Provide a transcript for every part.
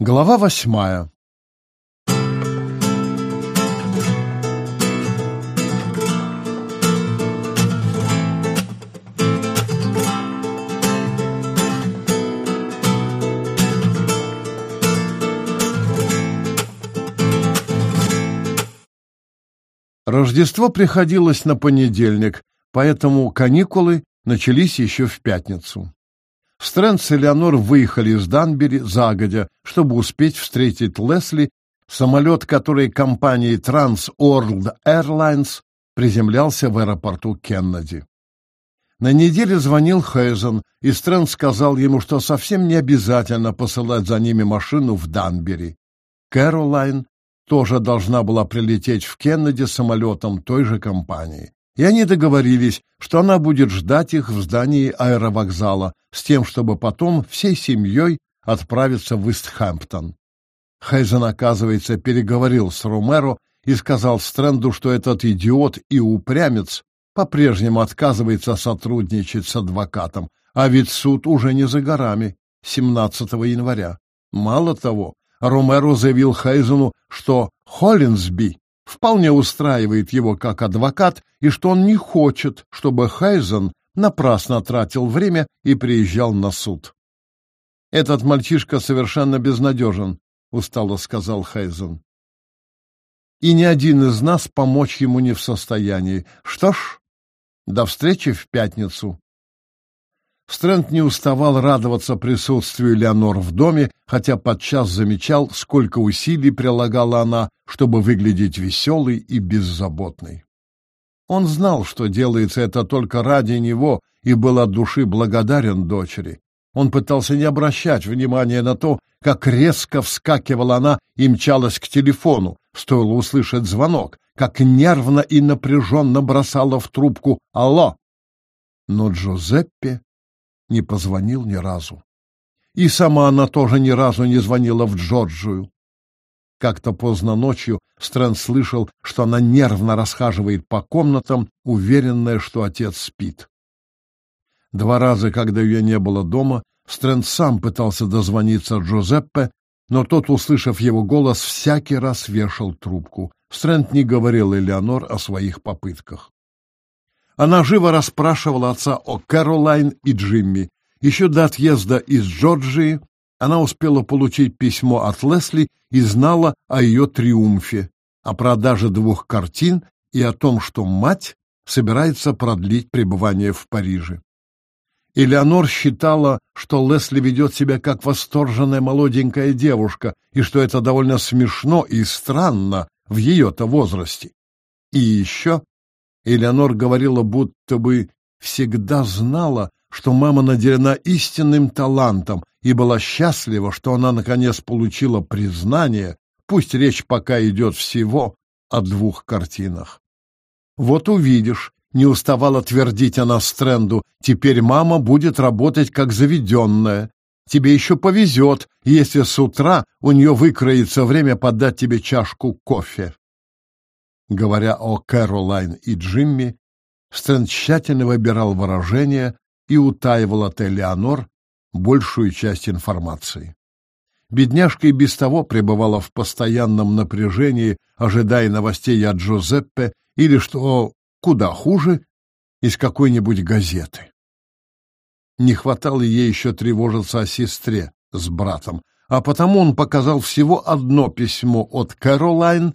Глава восьмая Рождество приходилось на понедельник, поэтому каникулы начались еще в пятницу. Стрэнд с Элеонор выехали из Данбери загодя, чтобы успеть встретить Лесли, самолет который компании Trans World Airlines приземлялся в аэропорту Кеннеди. На неделе звонил Хейзен, и Стрэнд сказал ему, что совсем не обязательно посылать за ними машину в Данбери. Кэролайн тоже должна была прилететь в Кеннеди самолетом той же компании. И они договорились, что она будет ждать их в здании аэровокзала с тем, чтобы потом всей семьей отправиться в Истхэмптон. Хейзен, оказывается, переговорил с Ромеро и сказал Стрэнду, что этот идиот и упрямец по-прежнему отказывается сотрудничать с адвокатом, а ведь суд уже не за горами, 17 января. Мало того, Ромеро заявил Хейзену, что Холлинсби вполне устраивает его как адвокат и что он не хочет, чтобы Хайзен напрасно тратил время и приезжал на суд. «Этот мальчишка совершенно безнадежен», — устало сказал Хайзен. «И ни один из нас помочь ему не в состоянии. Что ж, до встречи в пятницу». Стрэнд не уставал радоваться присутствию Леонор в доме, хотя подчас замечал, сколько усилий прилагала она, чтобы выглядеть веселой и беззаботной. Он знал, что делается это только ради него, и был от души благодарен дочери. Он пытался не обращать внимания на то, как резко вскакивала она и мчалась к телефону, стоило услышать звонок, как нервно и напряженно бросала в трубку «Алло!». Но Джузеппе не позвонил ни разу. И сама она тоже ни разу не звонила в Джорджию. Как-то поздно ночью Стрэнд слышал, что она нервно расхаживает по комнатам, уверенная, что отец спит. Два раза, когда ее не было дома, Стрэнд сам пытался дозвониться Джузеппе, но тот, услышав его голос, всякий раз вешал трубку. Стрэнд не говорил Элеонор о своих попытках. Она живо расспрашивала отца о Кэролайн и Джимми. Еще до отъезда из Джорджии она успела получить письмо от Лесли и знала о ее триумфе, о продаже двух картин и о том, что мать собирается продлить пребывание в Париже. Элеонор считала, что Лесли ведет себя как восторженная молоденькая девушка, и что это довольно смешно и странно в ее-то возрасте. И еще Элеонор говорила, будто бы всегда знала, что мама наделена истинным талантом и была счастлива, что она наконец получила признание, пусть речь пока идет всего о двух картинах. Вот увидишь, не уставала твердить она Стрэнду, теперь мама будет работать как заведенная. Тебе еще повезет, если с утра у нее выкроется время подать тебе чашку кофе. Говоря о Кэролайн и Джимми, Стрэнд тщательно выбирал выражения и утаивал от Элеонор большую часть информации. Бедняжка и без того пребывала в постоянном напряжении, ожидая новостей от Джузеппе или, что куда хуже, из какой-нибудь газеты. Не хватало ей еще тревожиться о сестре с братом, а потому он показал всего одно письмо от Кэролайн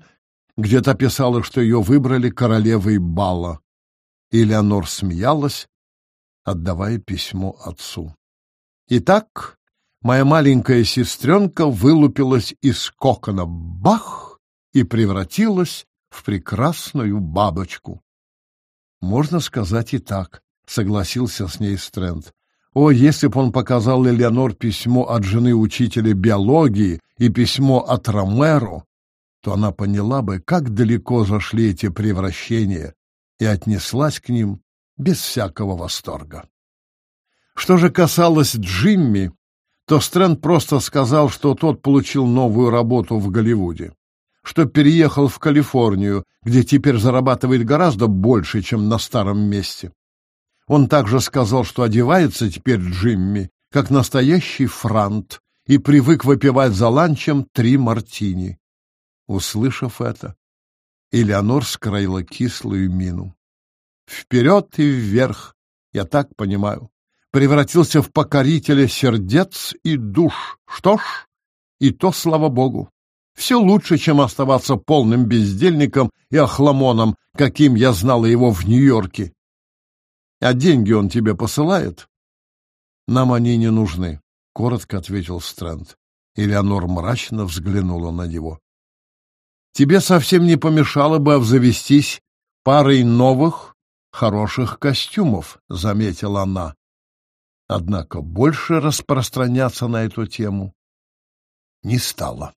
где-то писала, что ее выбрали королевой бала. Элеонор смеялась, отдавая письмо отцу. Итак, моя маленькая сестренка вылупилась из кокона бах и превратилась в прекрасную бабочку. Можно сказать и так, согласился с ней Стрэнд. О, если б он показал Элеонор письмо от жены учителя биологии и письмо от Ромеро, то она поняла бы, как далеко зашли эти превращения, и отнеслась к ним без всякого восторга. Что же касалось Джимми, то Стрэнд просто сказал, что тот получил новую работу в Голливуде, что переехал в Калифорнию, где теперь зарабатывает гораздо больше, чем на старом месте. Он также сказал, что одевается теперь Джимми, как настоящий франт, и привык выпивать за ланчем три мартини. Услышав это, Элеонор скроила кислую мину. Вперед и вверх, я так понимаю, превратился в покорителя сердец и душ. Что ж, и то, слава богу. Все лучше, чем оставаться полным бездельником и охламоном, каким я знала его в Нью-Йорке. А деньги он тебе посылает? Нам они не нужны, — коротко ответил Стрэнд. Элеонор мрачно взглянула на него. Тебе совсем не помешало бы обзавестись парой новых, хороших костюмов, — заметила она. Однако больше распространяться на эту тему не стала.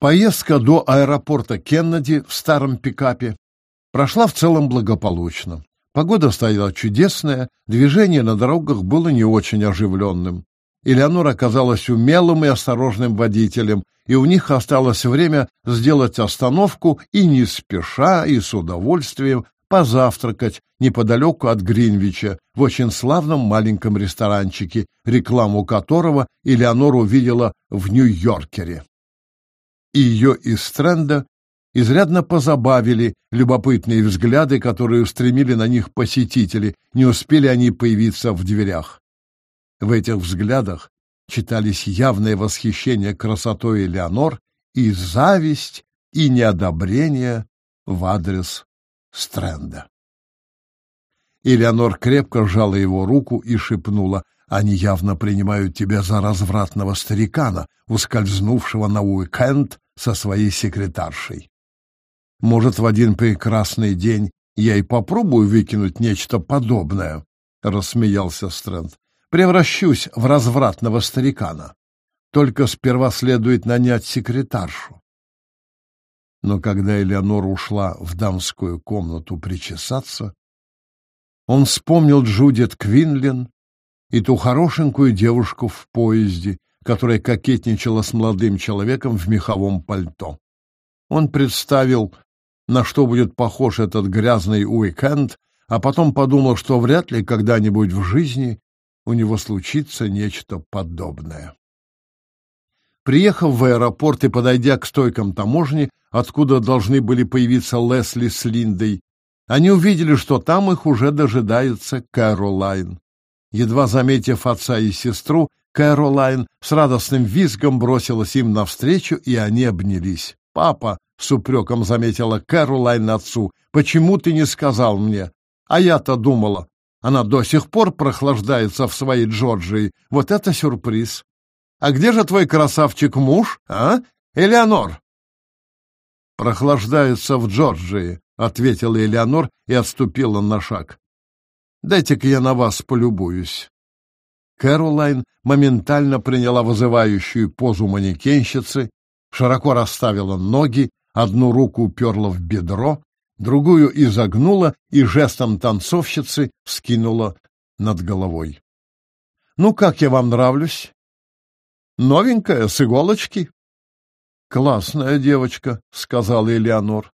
Поездка до аэропорта Кеннеди в старом пикапе прошла в целом благополучно. Погода стояла чудесная, движение на дорогах было не очень оживленным. Элеонора оказалась умелым и осторожным водителем, и у них осталось время сделать остановку и не спеша, и с удовольствием позавтракать неподалеку от Гринвича в очень славном маленьком ресторанчике, рекламу которого Элеонора увидела в Нью-Йоркере. Ее из Стрэнда изрядно позабавили любопытные взгляды, которые устремили на них посетители, не успели они появиться в дверях. В этих взглядах читались явное восхищение красотой Элеонор и зависть, и неодобрение в адрес Стрэнда. Элеонор крепко сжала его руку и шепнула, «Они явно принимают тебя за развратного старикана, ускользнувшего на уикенд со своей секретаршей. Может, в один прекрасный день я и попробую выкинуть нечто подобное, — рассмеялся Стрэнд. Превращусь в развратного старикана. Только сперва следует нанять секретаршу. Но когда Элеонора ушла в дамскую комнату причесаться, он вспомнил Джудит Квинлин и ту хорошенькую девушку в поезде, которая кокетничала с молодым человеком в меховом пальто. Он представил на что будет похож этот грязный уикенд, а потом подумал, что вряд ли когда-нибудь в жизни у него случится нечто подобное. Приехав в аэропорт и подойдя к стойкам таможни, откуда должны были появиться Лесли с Линдой, они увидели, что там их уже дожидается Кэролайн. Едва заметив отца и сестру, Кэролайн с радостным визгом бросилась им навстречу, и они обнялись. «Папа!» — с упреком заметила Кэролайн отцу. «Почему ты не сказал мне? А я-то думала, она до сих пор прохлаждается в своей Джорджии. Вот это сюрприз! А где же твой красавчик-муж, а, Элеонор?» «Прохлаждается в Джорджии», — ответила Элеонор и отступила на шаг. «Дайте-ка я на вас полюбуюсь». Кэролайн моментально приняла вызывающую позу манекенщицы широко расставила ноги, одну руку уперла в бедро, другую изогнула и жестом танцовщицы скинула над головой. «Ну, как я вам нравлюсь?» «Новенькая, с иголочки?» «Классная девочка», — сказала Элеонор.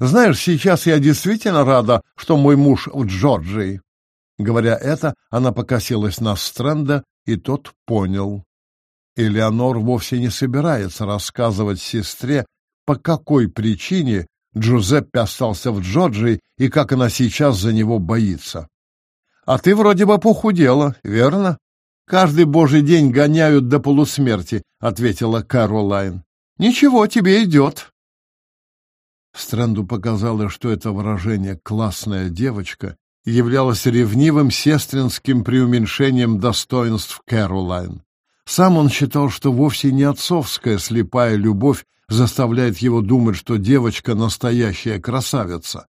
«Знаешь, сейчас я действительно рада, что мой муж в Джорджии». Говоря это, она покосилась на Стрэнда, и тот понял. Элеонор вовсе не собирается рассказывать сестре, по какой причине Джузеппе остался в Джорджии и как она сейчас за него боится. А ты вроде бы похудела, верно? Каждый божий день гоняют до полусмерти, ответила Каролайн. Ничего, тебе идет. Стрэнду показалось, что это выражение «классная девочка» являлось ревнивым сестринским преуменьшением достоинств Кэролайн. Сам он считал, что вовсе не отцовская слепая любовь заставляет его думать, что девочка настоящая красавица.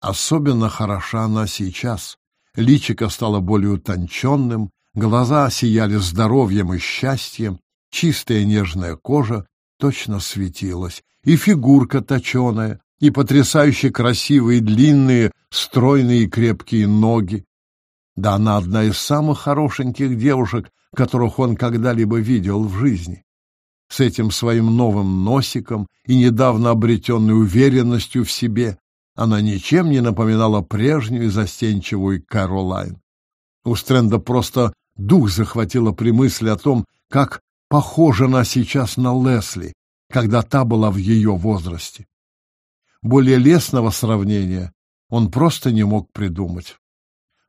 Особенно хороша она сейчас. Личико стало более утонченным, глаза сияли здоровьем и счастьем, чистая нежная кожа точно светилась, и фигурка точеная, и потрясающе красивые длинные, стройные и крепкие ноги. Да она одна из самых хорошеньких девушек, которых он когда-либо видел в жизни. С этим своим новым носиком и недавно обретенной уверенностью в себе она ничем не напоминала прежнюю застенчивую Каролайн. У Стрэнда просто дух захватило при мысли о том, как похожа она сейчас на Лесли, когда та была в ее возрасте. Более лестного сравнения он просто не мог придумать.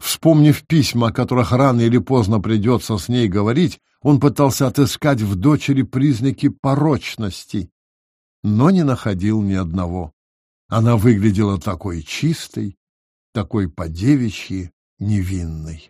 Вспомнив письма, о которых рано или поздно придется с ней говорить, он пытался отыскать в дочери признаки порочности, но не находил ни одного. Она выглядела такой чистой, такой по-девичьи невинной.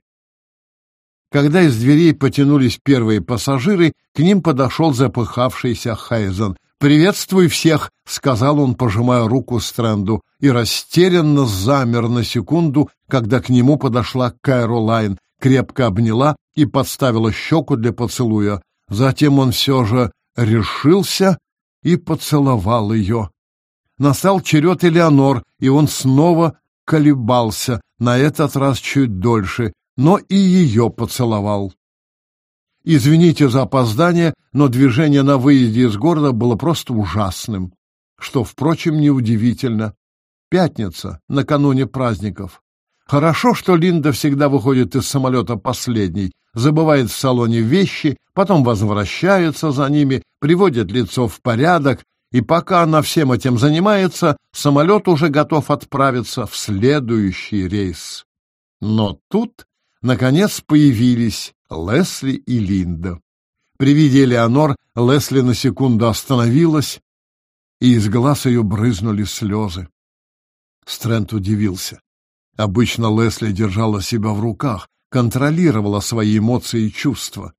Когда из дверей потянулись первые пассажиры, к ним подошел запыхавшийся Хайзен. «Приветствуй всех!» — сказал он, пожимая руку Стрэнду, и растерянно замер на секунду, когда к нему подошла Кэролайн, крепко обняла и подставила щеку для поцелуя. Затем он все же решился и поцеловал ее. Настал черед Элеонор, и он снова колебался, на этот раз чуть дольше, но и ее поцеловал. Извините за опоздание, но движение на выезде из города было просто ужасным, что, впрочем, неудивительно. Пятница, накануне праздников. Хорошо, что Линда всегда выходит из самолета последней, забывает в салоне вещи, потом возвращается за ними, приводит лицо в порядок, и пока она всем этим занимается, самолет уже готов отправиться в следующий рейс. Но тут, наконец, появились Лесли и Линда. При виде Элеонор Лесли на секунду остановилась, и из глаз ее брызнули слезы. Стрэнд удивился. Обычно Лесли держала себя в руках, контролировала свои эмоции и чувства.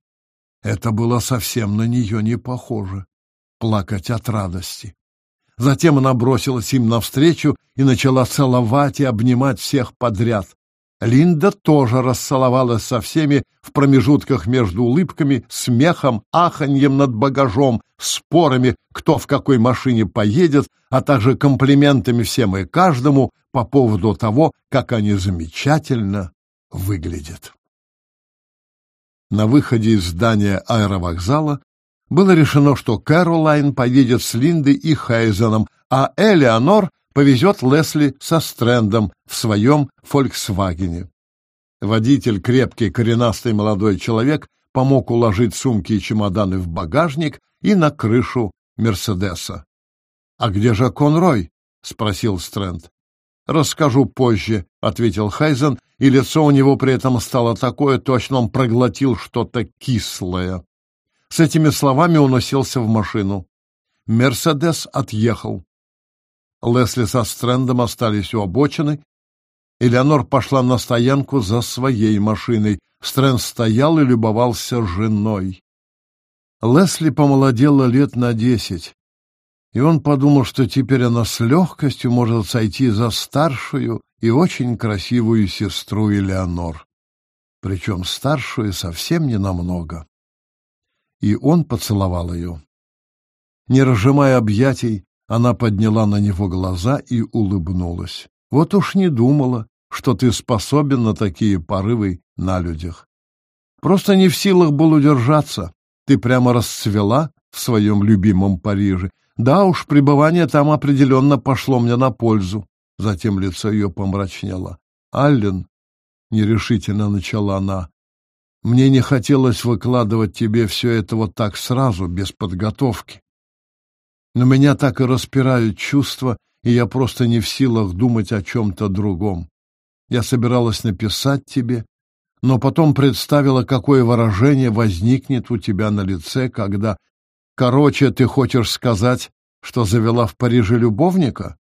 Это было совсем на нее не похоже — плакать от радости. Затем она бросилась им навстречу и начала целовать и обнимать всех подряд. Линда тоже расцеловалась со всеми в промежутках между улыбками, смехом, аханьем над багажом, спорами, кто в какой машине поедет, а также комплиментами всем и каждому по поводу того, как они замечательно выглядят. На выходе из здания аэровокзала было решено, что Кэролайн поедет с Линдой и Хейзеном, а Элеонор повезет Лесли со Стрэндом в своем «Фольксвагене». Водитель, крепкий, коренастый молодой человек, помог уложить сумки и чемоданы в багажник и на крышу Мерседеса. — А где же Конрой? — спросил Стрэнд. — Расскажу позже, — ответил Хайзен, и лицо у него при этом стало такое, точно он проглотил что-то кислое. С этими словами он уселся в машину. Мерседес отъехал. Лесли со Стрэндом остались у обочины. Элеонор пошла на стоянку за своей машиной. Стрэнд стоял и любовался женой. Лесли помолодела лет на десять, и он подумал, что теперь она с легкостью может сойти за старшую и очень красивую сестру Элеонор, причем старшую совсем не намного. И он поцеловал ее. Не разжимая объятий, она подняла на него глаза и улыбнулась. Вот уж не думала, что ты способен на такие порывы на людях. Просто не в силах был удержаться. Ты прямо расцвела в своем любимом Париже. Да уж, пребывание там определенно пошло мне на пользу. Затем лицо ее помрачнело. Аллен, нерешительно начала она, мне не хотелось выкладывать тебе все это вот так сразу, без подготовки. Но меня так и распирают чувства, и я просто не в силах думать о чем-то другом. Я собиралась написать тебе, но потом представила, какое выражение возникнет у тебя на лице, когда... Короче, ты хочешь сказать, что завела в Париже любовника?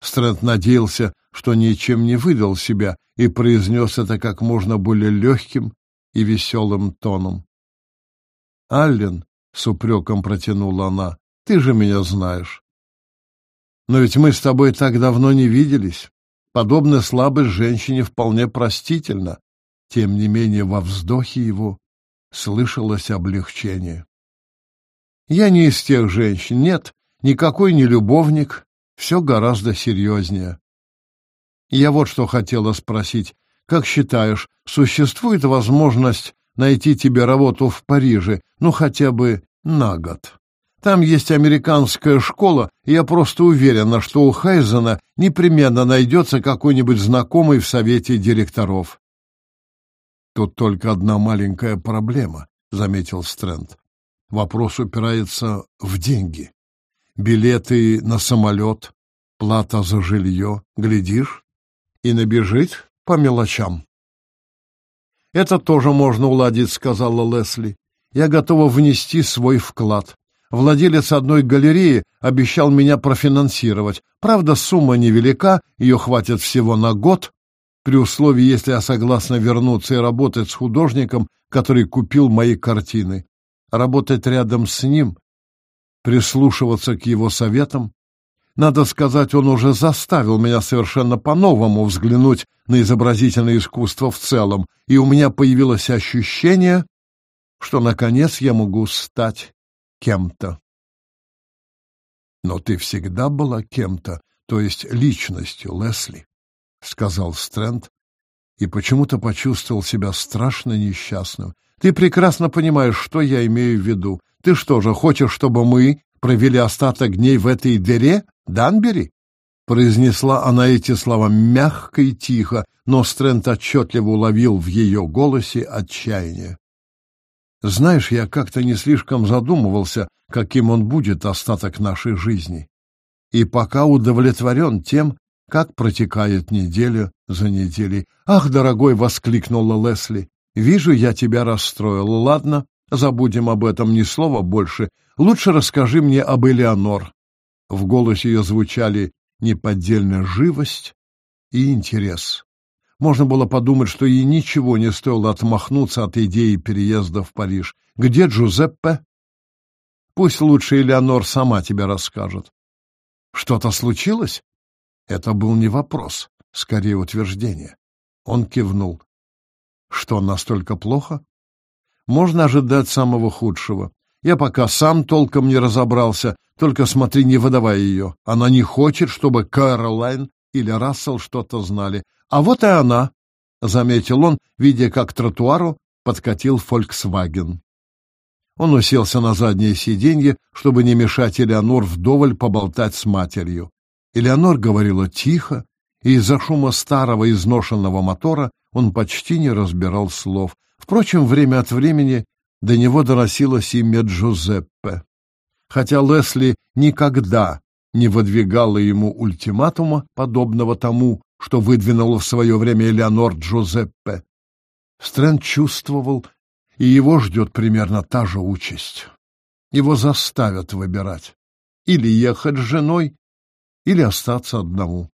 Стрэнд надеялся, что ничем не выдал себя, и произнес это как можно более легким и веселым тоном. «Аллен», — с упреком протянула она, ты же меня знаешь. Но ведь мы с тобой так давно не виделись. Подобная слабость женщине вполне простительна. Тем не менее, во вздохе его слышалось облегчение. Я не из тех женщин, нет, никакой не любовник, все гораздо серьезнее. Я вот что хотела спросить. Как считаешь, существует возможность найти тебе работу в Париже, ну хотя бы на год? Там есть американская школа, и я просто уверена, что у Хайзена непременно найдется какой-нибудь знакомый в совете директоров. Тут только одна маленькая проблема, заметил Стрэнд. Вопрос упирается в деньги. Билеты на самолет, плата за жилье, глядишь, и набежит по мелочам. Это тоже можно уладить, сказала Лесли. Я готова внести свой вклад. Владелец одной галереи обещал меня профинансировать. Правда, сумма невелика, ее хватит всего на год, при условии, если я согласна вернуться и работать с художником, который купил мои картины. Работать рядом с ним, прислушиваться к его советам. Надо сказать, он уже заставил меня совершенно по-новому взглянуть на изобразительное искусство в целом, и у меня появилось ощущение, что, наконец, я могу стать кем-то. Но ты всегда была кем-то, то есть личностью, Лесли, — сказал Стрэнд, и почему-то почувствовал себя страшно несчастным. Ты прекрасно понимаешь, что я имею в виду. Ты что же, хочешь, чтобы мы провели остаток дней в этой дыре, Данбери? Произнесла она эти слова мягко и тихо, но Стрэнд отчетливо уловил в ее голосе отчаяние. Знаешь, я как-то не слишком задумывался, каким он будет остаток нашей жизни. И пока удовлетворен тем, как протекает неделя за неделей. «Ах, дорогой!» — воскликнула Лесли. «Вижу, я тебя расстроил. Ладно, забудем об этом, ни слова больше. Лучше расскажи мне об Элеонор». В голосе ее звучали неподдельная живость и интерес. Можно было подумать, что ей ничего не стоило отмахнуться от идеи переезда в Париж. Где Джузеппе? Пусть лучше Элеонор сама тебе расскажет. Что-то случилось? Это был не вопрос, скорее утверждение. Он кивнул. Что, настолько плохо? Можно ожидать самого худшего. Я пока сам толком не разобрался, только смотри, не выдавай ее. Она не хочет, чтобы Кэролайн или Рассел что-то знали. А вот и она, — заметил он, видя, как к тротуару подкатил «Фольксваген». Он уселся на заднее сиденье, чтобы не мешать Элеонор вдоволь поболтать с матерью. Элеонор говорила тихо, и из-за шума старого изношенного мотора он почти не разбирал слов. Впрочем, время от времени до него доносилось имя Джузеппе. Хотя Лесли никогда не выдвигала ему ультиматума, подобного тому, что выдвинула в свое время Элеонор Джузеппе. Стрэнд чувствовал, и его ждет примерно та же участь. Его заставят выбирать. Или ехать с женой, или остаться одному.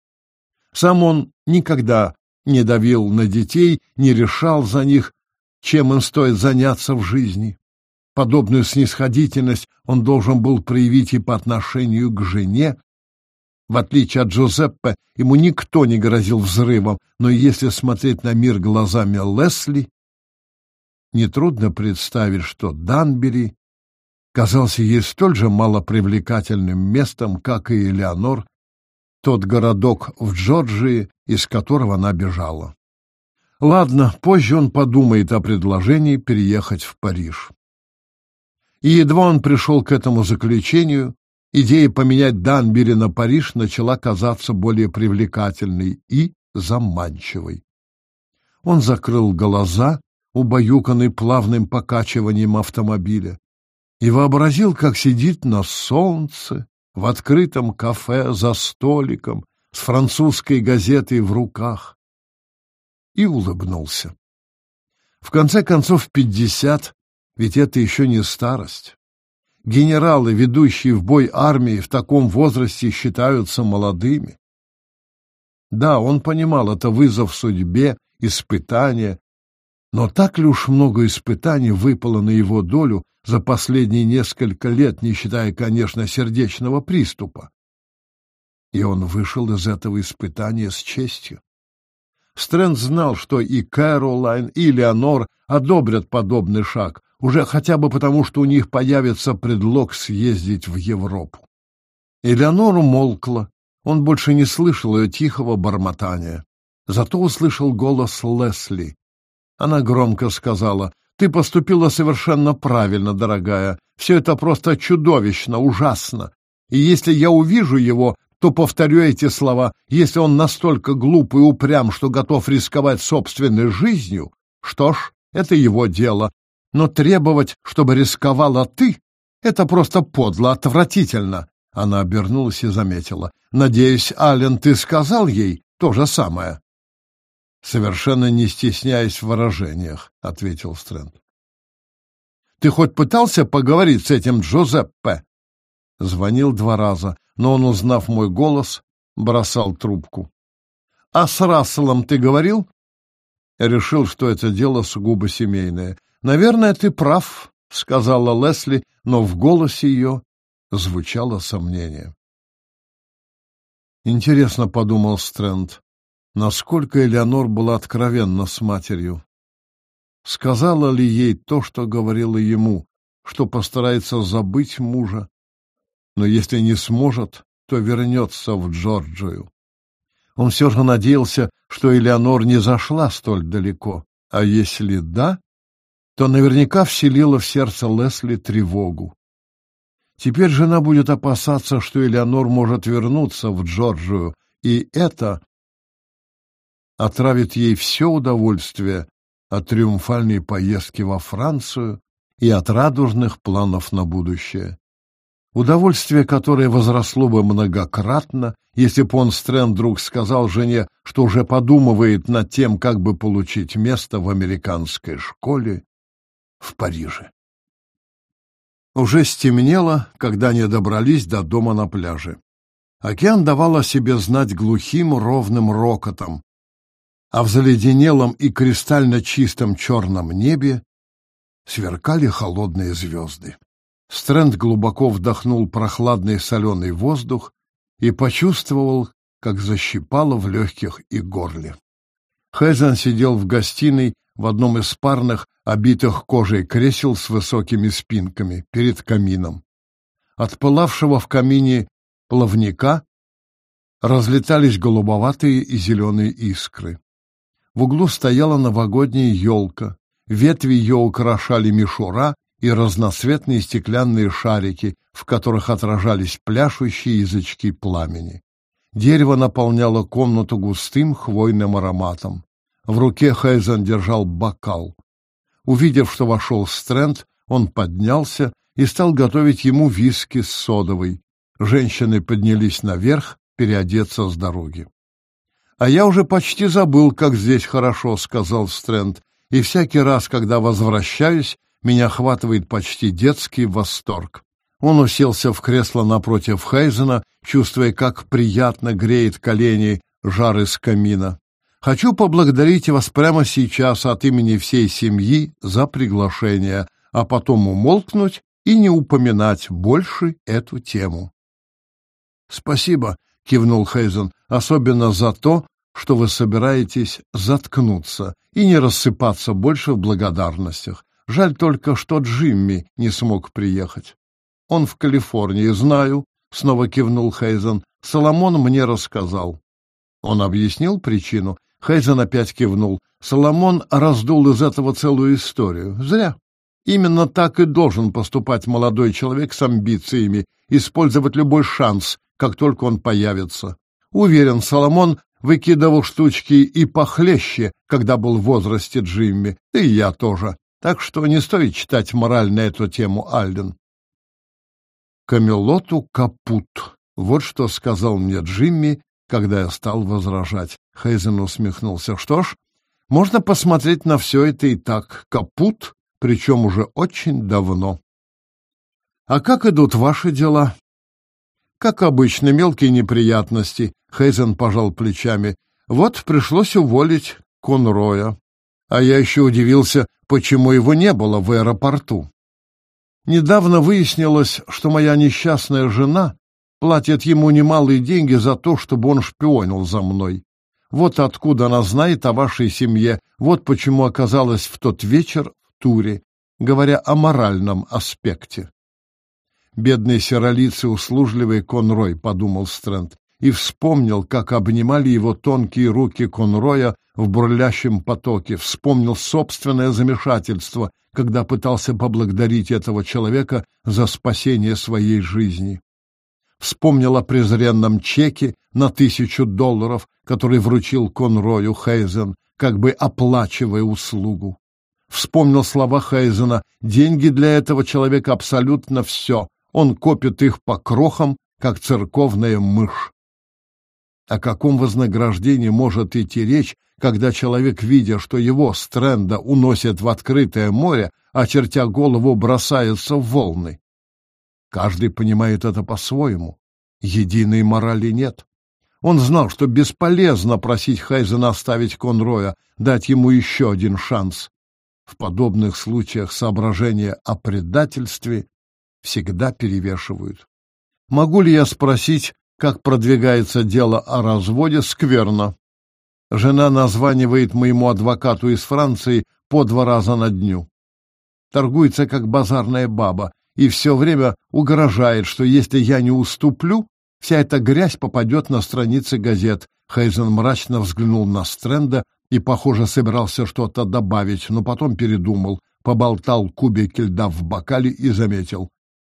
Сам он никогда не давил на детей, не решал за них, чем им стоит заняться в жизни. Подобную снисходительность он должен был проявить и по отношению к жене. В отличие от Джузеппе, ему никто не грозил взрывом, но если смотреть на мир глазами Лесли, нетрудно представить, что Данбери казался ей столь же малопривлекательным местом, как и Элеонор, тот городок в Джорджии, из которого она бежала. Ладно, позже он подумает о предложении переехать в Париж. И едва он пришел к этому заключению, идея поменять Данбери на Париж начала казаться более привлекательной и заманчивой. Он закрыл глаза, убаюканный плавным покачиванием автомобиля, и вообразил, как сидит на солнце в открытом кафе за столиком с французской газетой в руках и улыбнулся. В конце концов, пятьдесят ведь это еще не старость. Генералы, ведущие в бой армии, в таком возрасте считаются молодыми. Да, он понимал, это вызов судьбе, испытание, но так ли уж много испытаний выпало на его долю за последние несколько лет, не считая, конечно, сердечного приступа? И он вышел из этого испытания с честью. Стрэнд знал, что и Кэролайн, и Леонор одобрят подобный шаг, уже хотя бы потому, что у них появится предлог съездить в Европу. Элеонор умолкла, он больше не слышал ее тихого бормотания. Зато услышал голос Лесли. Она громко сказала, «Ты поступила совершенно правильно, дорогая. Все это просто чудовищно, ужасно. И если я увижу его, то повторю эти слова. Если он настолько глуп и упрям, что готов рисковать собственной жизнью, Что ж, это его дело. Но требовать, чтобы рисковала ты, это просто подло, отвратительно. Она обернулась и заметила. Надеюсь, Ален, ты сказал ей то же самое. Совершенно не стесняясь в выражениях, ответил Стрэнд. Ты хоть пытался поговорить с этим Джозеппе? Звонил два раза, но он, узнав мой голос, бросал трубку. А с Расселом ты говорил? Решил, что это дело сугубо семейное. Наверное, ты прав, сказала Лесли, но в голосе ее звучало сомнение. Интересно, подумал Стрэнд, насколько Элеонор была откровенна с матерью. Сказала ли ей то, что говорила ему, что постарается забыть мужа, но если не сможет, то вернется в Джорджию. Он все же надеялся, что Элеонор не зашла столь далеко, а если да, то наверняка вселила в сердце Лесли тревогу. Теперь жена будет опасаться, что Элеонор может вернуться в Джорджию, и это отравит ей все удовольствие от триумфальной поездки во Францию и от радужных планов на будущее. Удовольствие, которое возросло бы многократно, если бы он Стрэнд вдруг сказал жене, что уже подумывает над тем, как бы получить место в американской школе в Париже. Уже стемнело, когда они добрались до дома на пляже. Океан давал о себе знать глухим ровным рокотом, а в заледенелом и кристально чистом черном небе сверкали холодные звезды. Стрэнд глубоко вдохнул прохладный соленый воздух и почувствовал, как защипало в легких и горле. Хэзен сидел в гостиной в одном из парных, обитых кожей кресел с высокими спинками, перед камином. От пылавшего в камине плавника разлетались голубоватые и зеленые искры. В углу стояла новогодняя елка, ветви ее украшали мишура и разноцветные стеклянные шарики, в которых отражались пляшущие язычки пламени. Дерево наполняло комнату густым хвойным ароматом. В руке Хейзен держал бокал. Увидев, что вошел Стрэнд, он поднялся и стал готовить ему виски с содовой. Женщины поднялись наверх переодеться с дороги. «А я уже почти забыл, как здесь хорошо», — сказал Стрэнд. «И всякий раз, когда возвращаюсь, меня охватывает почти детский восторг». Он уселся в кресло напротив Хейзена, чувствуя, как приятно греет колени жар из камина. Хочу поблагодарить вас прямо сейчас от имени всей семьи за приглашение, а потом умолкнуть и не упоминать больше эту тему. Спасибо, кивнул Хейзен, особенно за то, что вы собираетесь заткнуться и не рассыпаться больше в благодарностях. Жаль только, что Джимми не смог приехать. Он в Калифорнии, знаю, снова кивнул Хейзен. Соломон мне рассказал. Он объяснил причину, Хейзен опять кивнул. Соломон раздул из этого целую историю. Зря. Именно так и должен поступать молодой человек с амбициями, использовать любой шанс, как только он появится. Уверен, Соломон выкидывал штучки и похлеще, когда был в возрасте Джимми, и я тоже. Так что не стоит читать мораль на эту тему, Альден. Камелоту капут. Вот что сказал мне Джимми, когда я стал возражать. Хейзен усмехнулся. Что ж, можно посмотреть на все это и так. Капут, причем уже очень давно. А как идут ваши дела? Как обычно, мелкие неприятности. Хейзен пожал плечами. Вот пришлось уволить Конроя. А я еще удивился, почему его не было в аэропорту. Недавно выяснилось, что моя несчастная жена платит ему немалые деньги за то, чтобы он шпионил за мной. Вот откуда она знает о вашей семье, вот почему оказалась в тот вечер в туре, говоря о моральном аспекте. Бедный серолицый услужливый Конрой, подумал Стрэнд, и вспомнил, как обнимали его тонкие руки Конроя в бурлящем потоке, вспомнил собственное замешательство, когда пытался поблагодарить этого человека за спасение своей жизни вспомнил о презренном чеке на тысячу долларов, который вручил Конрою Хейзен, как бы оплачивая услугу. Вспомнил слова Хейзена. Деньги для этого человека абсолютно все. Он копит их по крохам, как церковная мышь. О каком вознаграждении может идти речь, когда человек, видя, что его стренда уносят в открытое море, очертя голову, бросается в волны? Каждый понимает это по-своему. Единой морали нет. Он знал, что бесполезно просить Хайзена оставить Конроя, дать ему еще один шанс. В подобных случаях соображения о предательстве всегда перевешивают. Могу ли я спросить, как продвигается дело о разводе, скверно. Жена названивает моему адвокату из Франции по два раза на дню. Торгуется как базарная баба и все время угрожает, что если я не уступлю, вся эта грязь попадет на страницы газет. Хейзен мрачно взглянул на Стрэнда и, похоже, собирался что-то добавить, но потом передумал, поболтал кубики льда в бокале и заметил.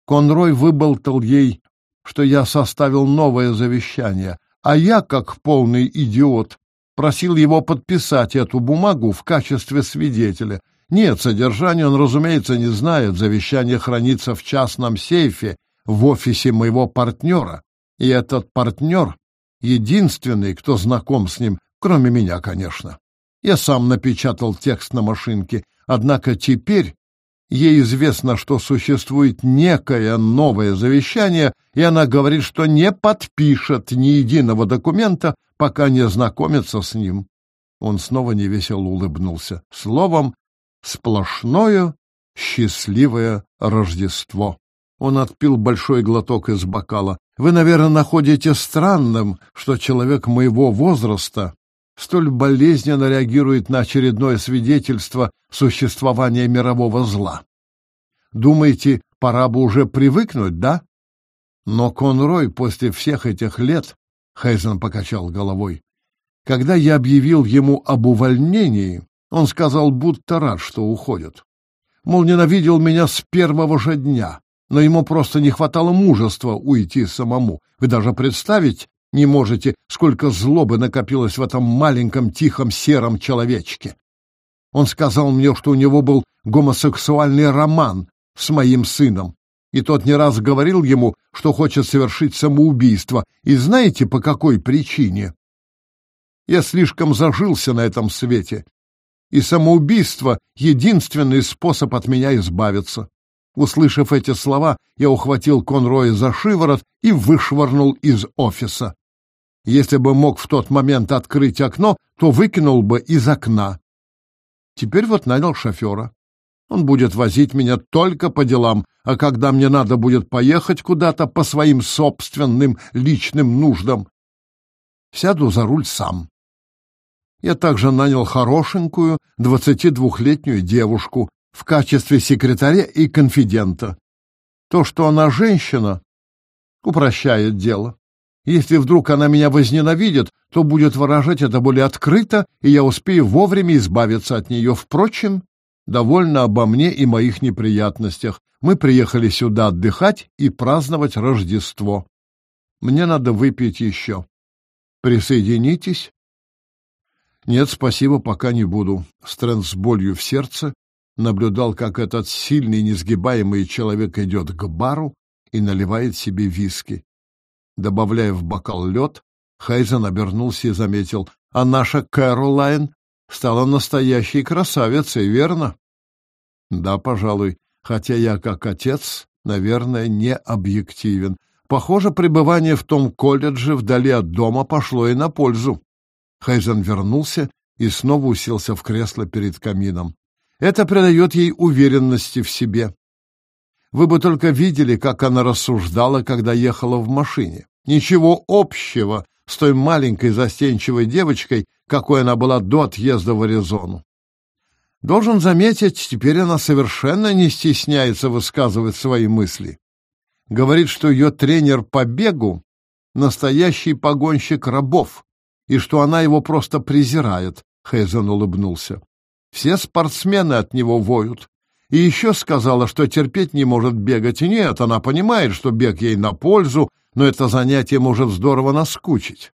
Конрой выболтал ей что я составил новое завещание, а я, как полный идиот, просил его подписать эту бумагу в качестве свидетеля. Нет, содержание он, разумеется, не знает. Завещание хранится в частном сейфе в офисе моего партнера. И этот партнер — единственный, кто знаком с ним, кроме меня, конечно. Я сам напечатал текст на машинке, однако теперь Ей известно, что существует некое новое завещание, и она говорит, что не подпишет ни единого документа, пока не ознакомится с ним. Он снова невесело улыбнулся. Словом, сплошное счастливое Рождество. Он отпил большой глоток из бокала. Вы, наверное, находите странным, что человек моего возраста столь болезненно реагирует на очередное свидетельство существования мирового зла. Думаете, пора бы уже привыкнуть, да? Но Конрой после всех этих лет, Хейзен покачал головой, когда я объявил ему об увольнении, он сказал, будто рад, что уходит. Мол, ненавидел меня с первого же дня, но ему просто не хватало мужества уйти самому. Вы даже представить не можете, сколько злобы накопилось в этом маленьком тихом сером человечке. Он сказал мне, что у него был гомосексуальный роман с моим сыном, и тот не раз говорил ему, что хочет совершить самоубийство, и знаете, по какой причине? Я слишком зажился на этом свете, и самоубийство — единственный способ от меня избавиться. Услышав эти слова, я ухватил Конроя за шиворот и вышвырнул из офиса. Если бы мог в тот момент открыть окно, то выкинул бы из окна. Теперь вот нанял шофера. Он будет возить меня только по делам, а когда мне надо будет поехать куда-то по своим собственным личным нуждам, сяду за руль сам. Я также нанял хорошенькую, двадцатидвухлетнюю девушку в качестве секретаря и конфидента. То, что она женщина, упрощает дело. Если вдруг она меня возненавидит, то будет выражать это более открыто, и я успею вовремя избавиться от нее. Впрочем, довольно обо мне и моих неприятностях. Мы приехали сюда отдыхать и праздновать Рождество. Мне надо выпить еще. Присоединитесь? Нет, спасибо, пока не буду. Стрэнд с болью в сердце наблюдал, как этот сильный, несгибаемый человек идет к бару и наливает себе виски. Добавляя в бокал лед, Хайзен обернулся и заметил, а наша Кэролайн стала настоящей красавицей, верно? Да, пожалуй, хотя я как отец, наверное, не объективен. Похоже, пребывание в том колледже вдали от дома пошло и на пользу. Хайзен вернулся и снова уселся в кресло перед камином. Это придает ей уверенности в себе. Вы бы только видели, как она рассуждала, когда ехала в машине. Ничего общего с той маленькой застенчивой девочкой, какой она была до отъезда в Аризону. Должен заметить, теперь она совершенно не стесняется высказывать свои мысли. Говорит, что ее тренер по бегу — настоящий погонщик рабов, и что она его просто презирает, — Хейзен улыбнулся. Все спортсмены от него воют. И еще сказала, что терпеть не может бегать. Нет, она понимает, что бег ей на пользу, но это занятие может здорово наскучить.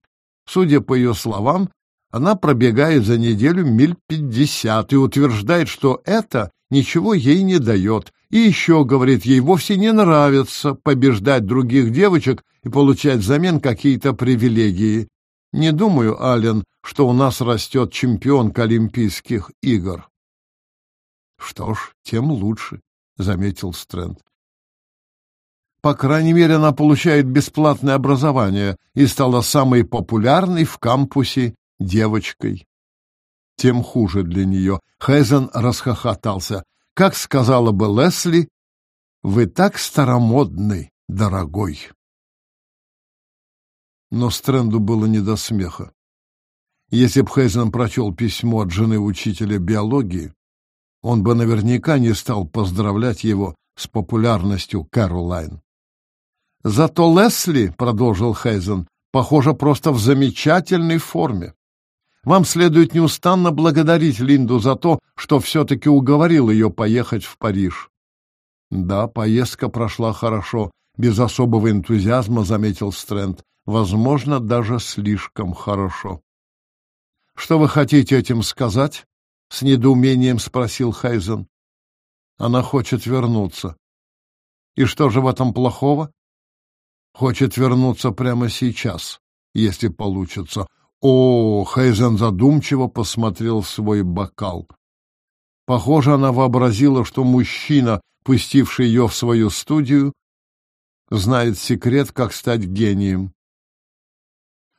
Судя по ее словам, Она пробегает за неделю миль пятьдесят и утверждает, что это ничего ей не дает. И еще, говорит, ей вовсе не нравится побеждать других девочек и получать взамен какие-то привилегии. Не думаю, Ален, что у нас растет чемпионка Олимпийских игр. Что ж, тем лучше, заметил Стрэнд. По крайней мере, она получает бесплатное образование и стала самой популярной в кампусе девочкой. Тем хуже для нее. Хейзен расхохотался. Как сказала бы Лесли, вы так старомодный, дорогой. Но Стрэнду было не до смеха. Если б Хейзен прочел письмо от жены учителя биологии, он бы наверняка не стал поздравлять его с популярностью Кэролайн. «Зато Лесли, — продолжил Хейзен, — похоже, просто в замечательной форме. Вам следует неустанно благодарить Линду за то, что все-таки уговорил ее поехать в Париж. Да, поездка прошла хорошо, без особого энтузиазма заметил Стрэнд. Возможно, даже слишком хорошо. Что вы хотите этим сказать? С недоумением спросил Хайзен. Она хочет вернуться. И что же в этом плохого? Хочет вернуться прямо сейчас, если получится. О, Хейзен задумчиво посмотрел свой бокал. Похоже, она вообразила, что мужчина, пустивший ее в свою студию, знает секрет, как стать гением.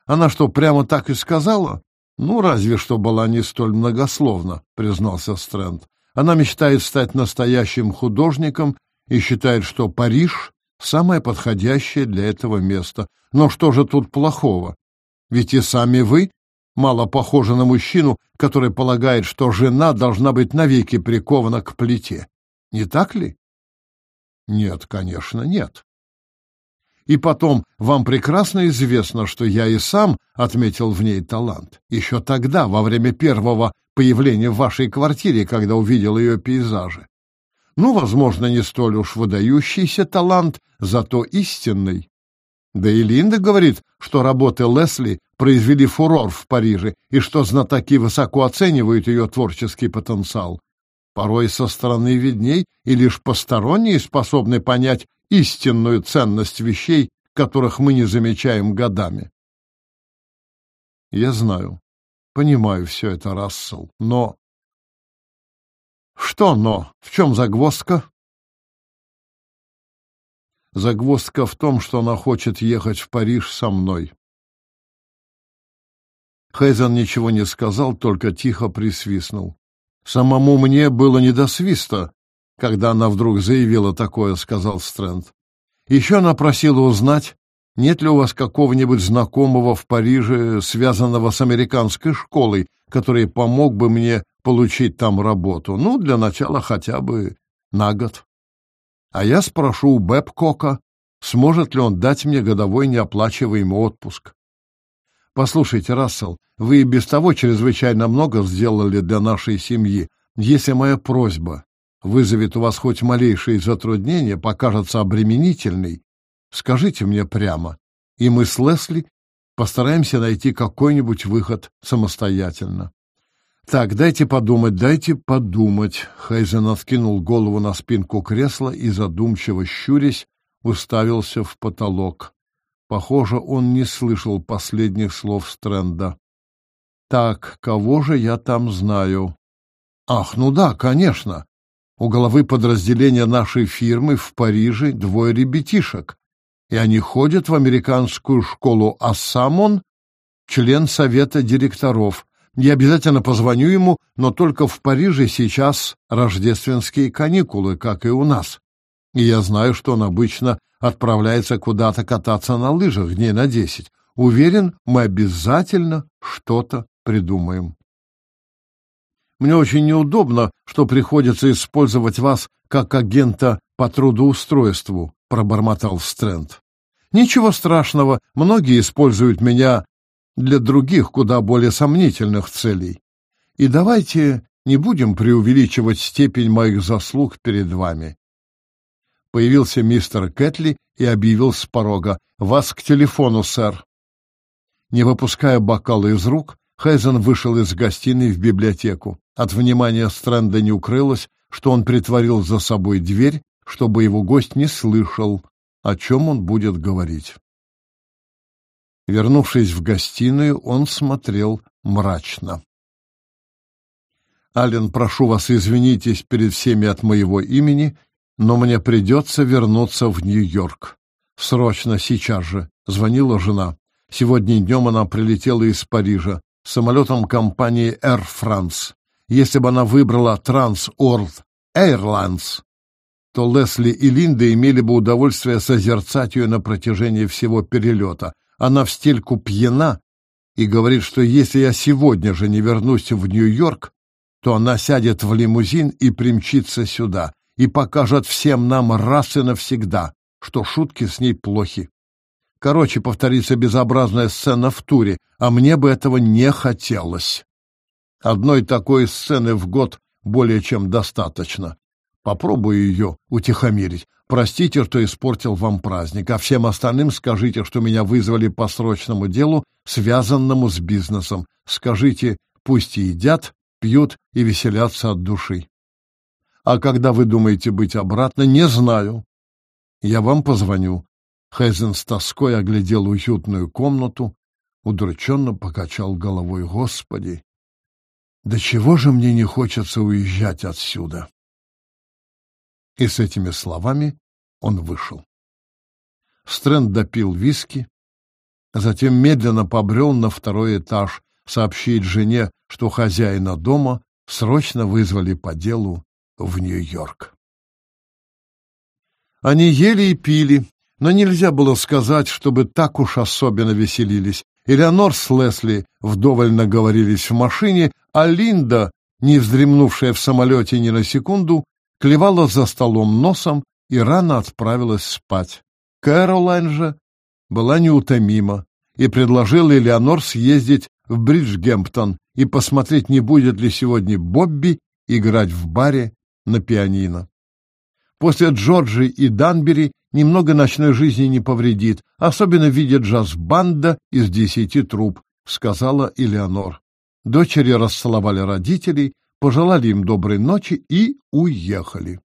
Она что, прямо так и сказала? Ну, разве что была не столь многословна, признался Стрэнд. Она мечтает стать настоящим художником и считает, что Париж — самое подходящее для этого место. Но что же тут плохого? Ведь и сами вы мало похожи на мужчину, который полагает, что жена должна быть навеки прикована к плите. Не так ли? Нет, конечно, нет. И потом, вам прекрасно известно, что я и сам отметил в ней талант. Еще тогда, во время первого появления в вашей квартире, когда увидел ее пейзажи. Ну, возможно, не столь уж выдающийся талант, зато истинный. Да и Линда говорит, что работы Лесли произвели фурор в Париже и что знатоки высоко оценивают ее творческий потенциал. Порой со стороны видней, и лишь посторонние способны понять истинную ценность вещей, которых мы не замечаем годами. Я знаю, понимаю все это, Рассел, но... Что но? В чем загвоздка? Загвоздка в том, что она хочет ехать в Париж со мной. Хейзен ничего не сказал, только тихо присвистнул. Самому мне было не до свиста, когда она вдруг заявила такое, сказал Стрэнд. Еще она просила узнать, нет ли у вас какого-нибудь знакомого в Париже, связанного с американской школой, который помог бы мне получить там работу. Ну, для начала хотя бы на год. А я спрошу у Бэбкока, сможет ли он дать мне годовой неоплачиваемый отпуск. Послушайте, Рассел, вы и без того чрезвычайно много сделали для нашей семьи. Если моя просьба вызовет у вас хоть малейшие затруднения, покажется обременительной, скажите мне прямо, и мы с Лесли постараемся найти какой-нибудь выход самостоятельно. Так, дайте подумать, дайте подумать. Хейзен откинул голову на спинку кресла и, задумчиво щурясь, уставился в потолок. Похоже, он не слышал последних слов Стрэнда. Так, кого же я там знаю? Ах, ну да, конечно. У головы подразделения нашей фирмы в Париже двое ребятишек, и они ходят в американскую школу, а сам он — член совета директоров. Я обязательно позвоню ему, но только в Париже сейчас рождественские каникулы, как и у нас. И я знаю, что он обычно отправляется куда-то кататься на лыжах дней на десять. Уверен, мы обязательно что-то придумаем. Мне очень неудобно, что приходится использовать вас как агента по трудоустройству, пробормотал Стрэнд. Ничего страшного, многие используют меня для других, куда более сомнительных целей. И давайте не будем преувеличивать степень моих заслуг перед вами. Появился мистер Кэтли и объявил с порога. «Вас к телефону, сэр». Не выпуская бокала из рук, Хейзен вышел из гостиной в библиотеку. От внимания Стрэнда не укрылось, что он притворил за собой дверь, чтобы его гость не слышал, о чем он будет говорить. Вернувшись в гостиную, он смотрел мрачно. «Аллен, прошу вас, извинитесь перед всеми от моего имени, но мне придется вернуться в Нью-Йорк. Срочно, сейчас же!» — звонила жена. Сегодня днем она прилетела из Парижа самолетом компании Air France. Если бы она выбрала Trans-World Airlines, то Лесли и Линда имели бы удовольствие созерцать ее на протяжении всего перелета. Она в стельку пьяна и говорит, что если я сегодня же не вернусь в Нью-Йорк, то она сядет в лимузин и примчится сюда и покажет всем нам раз и навсегда, что шутки с ней плохи. Короче, повторится безобразная сцена в туре, а мне бы этого не хотелось. Одной такой сцены в год более чем достаточно. Попробую ее утихомирить. Простите, что испортил вам праздник, а всем остальным скажите, что меня вызвали по срочному делу, связанному с бизнесом. Скажите, пусть едят, пьют и веселятся от души. А когда вы думаете быть обратно, не знаю. Я вам позвоню. Хейзен с тоской оглядел уютную комнату, удрученно покачал головой. Господи, да чего же мне не хочется уезжать отсюда? И с этими словами он вышел. Стрэнд допил виски, затем медленно побрел на второй этаж сообщить жене, что хозяина дома срочно вызвали по делу в Нью-Йорк. Они ели и пили, но нельзя было сказать, чтобы так уж особенно веселились. Элеонор с Лесли вдоволь наговорились в машине, а Линда, не вздремнувшая в самолете ни на секунду, клевала за столом носом и рано отправилась спать. Кэролайн же была неутомима и предложила Элеонор съездить в Бриджгемптон и посмотреть, не будет ли сегодня Бобби играть в баре на пианино. После Джорджи и Данбери немного ночной жизни не повредит, особенно в виде джаз-банда из десяти труб, сказала Элеонор. Дочери расцеловали родителей, пожелали им доброй ночи и уехали.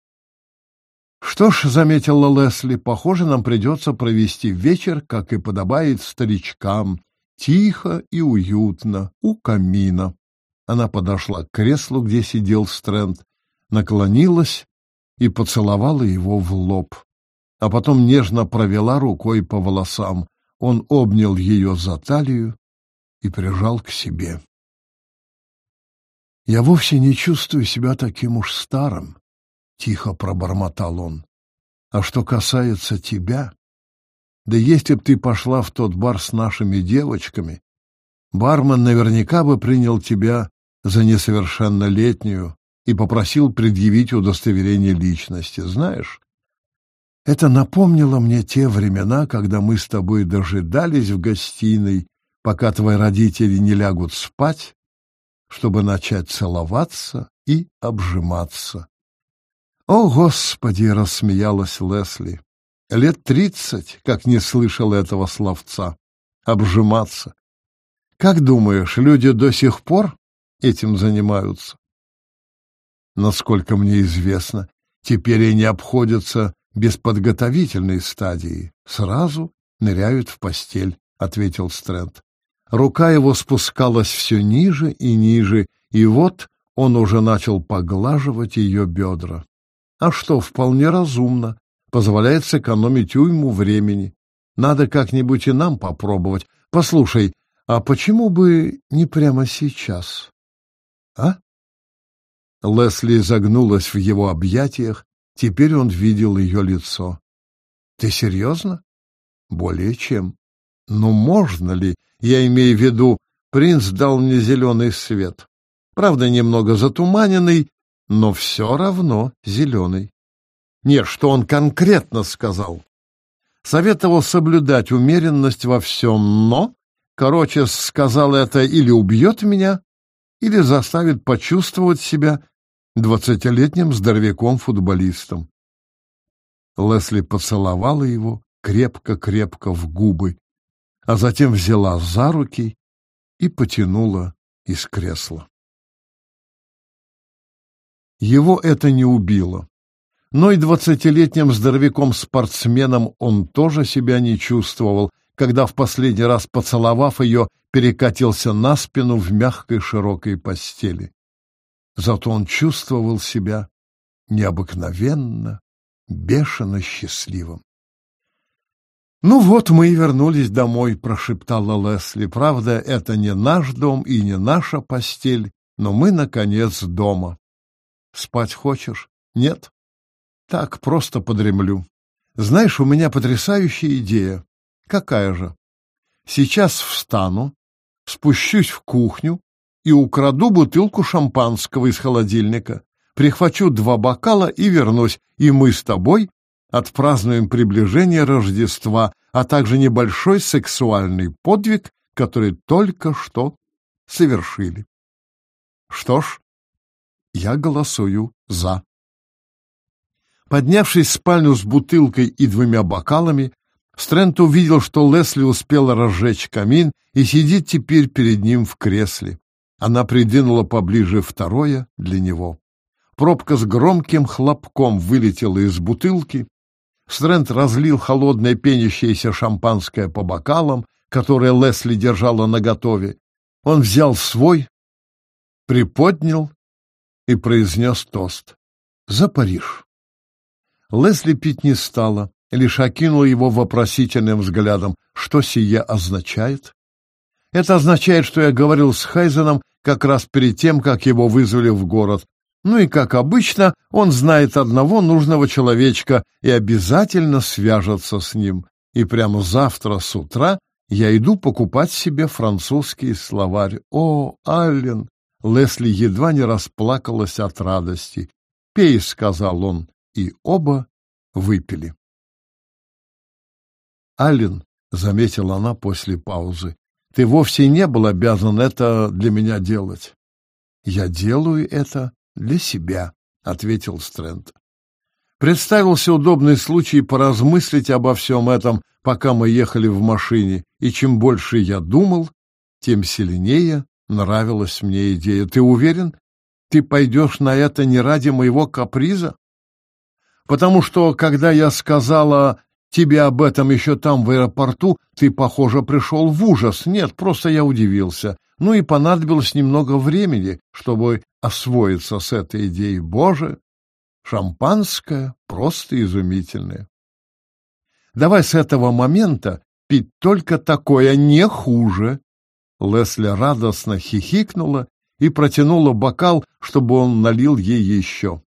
Что ж, заметила Лесли, похоже, нам придется провести вечер, как и подобает старичкам, тихо и уютно, у камина. Она подошла к креслу, где сидел Стрэнд, наклонилась и поцеловала его в лоб, а потом нежно провела рукой по волосам. Он обнял ее за талию и прижал к себе. Я вовсе не чувствую себя таким уж старым, — тихо пробормотал он. А что касается тебя, да если б ты пошла в тот бар с нашими девочками, бармен наверняка бы принял тебя за несовершеннолетнюю и попросил предъявить удостоверение личности. Знаешь, это напомнило мне те времена, когда мы с тобой дожидались в гостиной, пока твои родители не лягут спать, чтобы начать целоваться и обжиматься. «О, Господи!» — рассмеялась Лесли. «Лет тридцать, как не слышал этого словца. Обжиматься. Как думаешь, люди до сих пор этим занимаются?» Насколько мне известно, теперь они обходятся без подготовительной стадии. Сразу ныряют в постель, — ответил Стрэнд. Рука его спускалась все ниже и ниже, и вот он уже начал поглаживать ее бедра. А что, вполне разумно, позволяет сэкономить уйму времени. Надо как-нибудь и нам попробовать. Послушай, а почему бы не прямо сейчас? А? Лесли загнулась в его объятиях, теперь он видел ее лицо. Ты серьезно? Более чем. Но можно ли? Я имею в виду, принц дал мне зеленый свет. Правда, немного затуманенный, но все равно зеленый. Нет, что он конкретно сказал. Советовал соблюдать умеренность во всем, но, короче, сказал это или убьет меня, или заставит почувствовать себя двадцатилетним здоровяком-футболистом. Лесли поцеловала его крепко-крепко в губы, а затем взяла за руки и потянуло из кресла. Его это не убило. Но и двадцатилетним здоровяком-спортсменом он тоже себя не чувствовал, когда в последний раз, поцеловав ее, перекатился на спину в мягкой широкой постели. Зато он чувствовал себя необыкновенно, бешено счастливым. «Ну вот мы и вернулись домой», — прошептала Лесли. «Правда, это не наш дом и не наша постель, но мы, наконец, дома. Спать хочешь? Нет? Так, просто подремлю. Знаешь, у меня потрясающая идея. Какая же? Сейчас встану, спущусь в кухню и украду бутылку шампанского из холодильника, прихвачу два бокала и вернусь, и мы с тобой отпразднуем приближение Рождества, а также небольшой сексуальный подвиг, который только что совершили. Что ж, я голосую «за». Поднявшись в спальню с бутылкой и двумя бокалами, Стрэнт увидел, что Лесли успела разжечь камин и сидит теперь перед ним в кресле. Она придвинула поближе второе для него. Пробка с громким хлопком вылетела из бутылки. Стрэнд разлил холодное пенящееся шампанское по бокалам, которое Лесли держала наготове. Он взял свой, приподнял и произнес тост. «За Париж». Лесли пить не стала, лишь окинула его вопросительным взглядом. Что сие означает? Это означает, что я говорил с Хайзеном как раз перед тем, как его вызвали в город. Ну и, как обычно, он знает одного нужного человечка и обязательно свяжется с ним. И прямо завтра с утра я иду покупать себе французский словарь. О, Аллен! Лесли едва не расплакалась от радости. «Пей», — сказал он, и оба выпили. «Аллен», — заметила она после паузы, — «ты вовсе не был обязан это для меня делать». «Я делаю это для себя», — ответил Стрэнд. Представился удобный случай поразмыслить обо всем этом, пока мы ехали в машине, и чем больше я думал, тем сильнее нравилась мне идея. Ты уверен? Ты пойдешь на это не ради моего каприза? Потому что, когда я сказала тебе об этом еще там, в аэропорту, ты, похоже, пришел в ужас. Нет, просто я удивился. Ну и понадобилось немного времени, чтобы освоиться с этой идеей. Боже, шампанское просто изумительное. Давай с этого момента пить только такое, не хуже, Лесли радостно хихикнула и протянула бокал, чтобы он налил ей еще.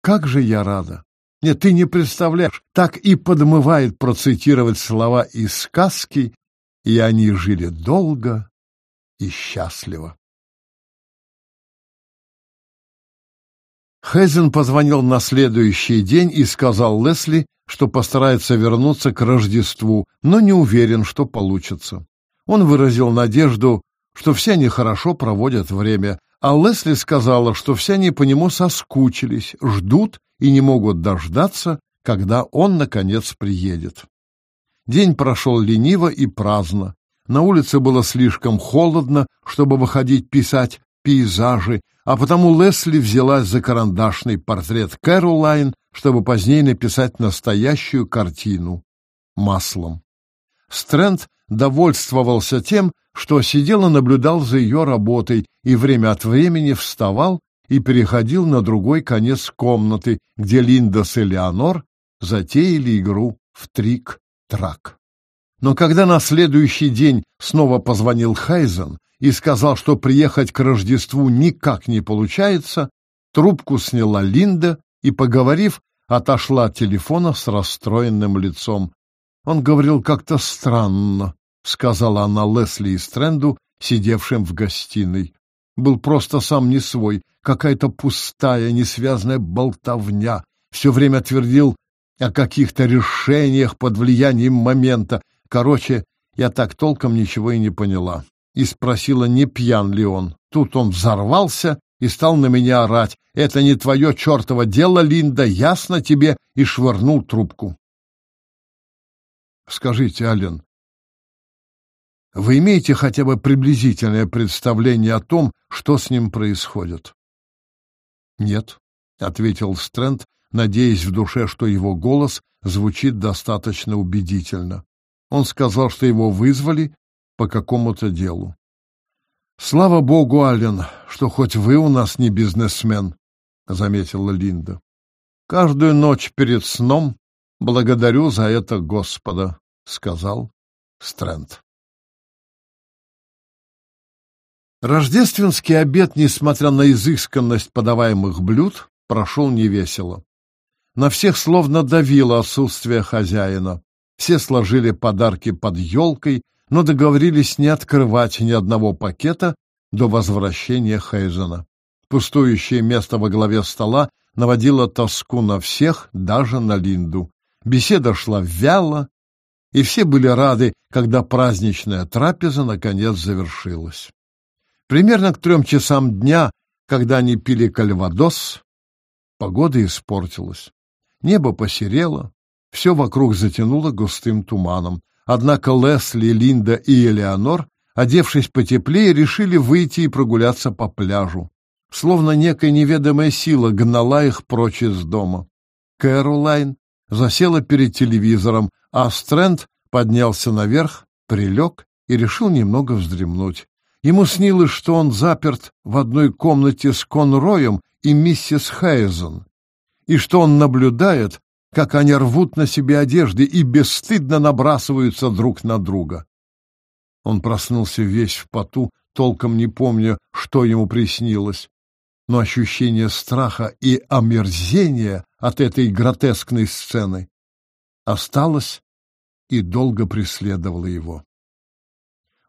«Как же я рада! Нет, ты не представляешь, так и подмывает процитировать слова из сказки, и они жили долго и счастливо». Хейзен позвонил на следующий день и сказал Лесли, что постарается вернуться к Рождеству, но не уверен, что получится. Он выразил надежду, что все они хорошо проводят время, а Лесли сказала, что все они по нему соскучились, ждут и не могут дождаться, когда он, наконец, приедет. День прошел лениво и праздно. На улице было слишком холодно, чтобы выходить писать пейзажи, а потому Лесли взялась за карандашный портрет Кэролайн, чтобы позднее написать настоящую картину маслом. Стрэнд довольствовался тем, что сидел и наблюдал за ее работой и время от времени вставал и переходил на другой конец комнаты, где Линда с Элеонор затеяли игру в трик-трак. Но когда на следующий день снова позвонил Хайзен и сказал, что приехать к Рождеству никак не получается, трубку сняла Линда и, поговорив, отошла от телефона с расстроенным лицом. Он говорил как-то странно, сказала она Лесли и Стрэнду, сидевшим в гостиной. Был просто сам не свой, какая-то пустая, несвязная болтовня. Все время твердил о каких-то решениях под влиянием момента. Короче, я так толком ничего и не поняла. И спросила, не пьян ли он. Тут он взорвался и стал на меня орать. «Это не твое чертово дело, Линда, ясно тебе?» и швырнул трубку. Скажите, Ален, Вы имеете хотя бы приблизительное представление о том, что с ним происходит? Нет, ответил Стрэнд, надеясь в душе, что его голос звучит достаточно убедительно. Он сказал, что его вызвали по какому-то делу. Слава богу, Аллен, что хоть вы у нас не бизнесмен, заметила Линда. Каждую ночь перед сном благодарю за это Господа, сказал Стрэнд. Рождественский обед, несмотря на изысканность подаваемых блюд, прошел невесело. На всех словно давило отсутствие хозяина. Все сложили подарки под елкой, но договорились не открывать ни одного пакета до возвращения Хейзена. Пустующее место во главе стола наводило тоску на всех, даже на Линду. Беседа шла вяло, и все были рады, когда праздничная трапеза наконец завершилась. Примерно к трем часам дня, когда они пили кальвадос, погода испортилась. Небо посерело, все вокруг затянуло густым туманом. Однако Лесли, Линда и Элеонор, одевшись потеплее, решили выйти и прогуляться по пляжу. Словно некая неведомая сила гнала их прочь из дома. Кэролайн засела перед телевизором, а Стрэнд поднялся наверх, прилег и решил немного вздремнуть. Ему снилось, что он заперт в одной комнате с Конроем и миссис Хейзен, и что он наблюдает, как они рвут на себе одежды и бесстыдно набрасываются друг на друга. Он проснулся весь в поту, толком не помня, что ему приснилось. Но ощущение страха и омерзения от этой гротескной сцены осталось и долго преследовало его.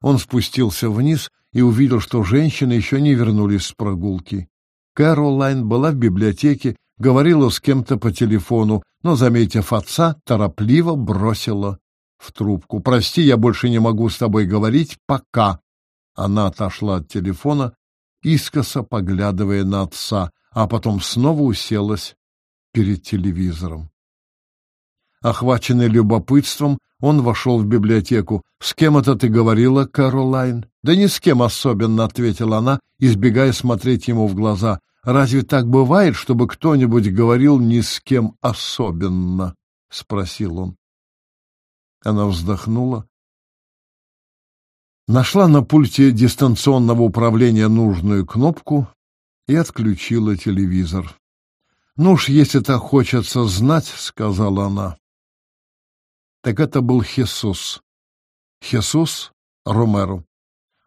Он спустился вниз и увидел, что женщины еще не вернулись с прогулки. Кэролайн была в библиотеке, говорила с кем-то по телефону, но, заметив отца, торопливо бросила в трубку. «Прости, я больше не могу с тобой говорить, пока». Она отошла от телефона, искоса поглядывая на отца, а потом снова уселась перед телевизором. Охваченный любопытством, он вошел в библиотеку. «С кем это ты говорила, Каролайн?» «Да ни с кем особенно», — ответила она, избегая смотреть ему в глаза. «Разве так бывает, чтобы кто-нибудь говорил ни с кем особенно?» — спросил он. Она вздохнула, нашла на пульте дистанционного управления нужную кнопку и отключила телевизор. «Ну уж, если так хочется знать», — сказала она, так это был Хесус. Хесус Ромеро.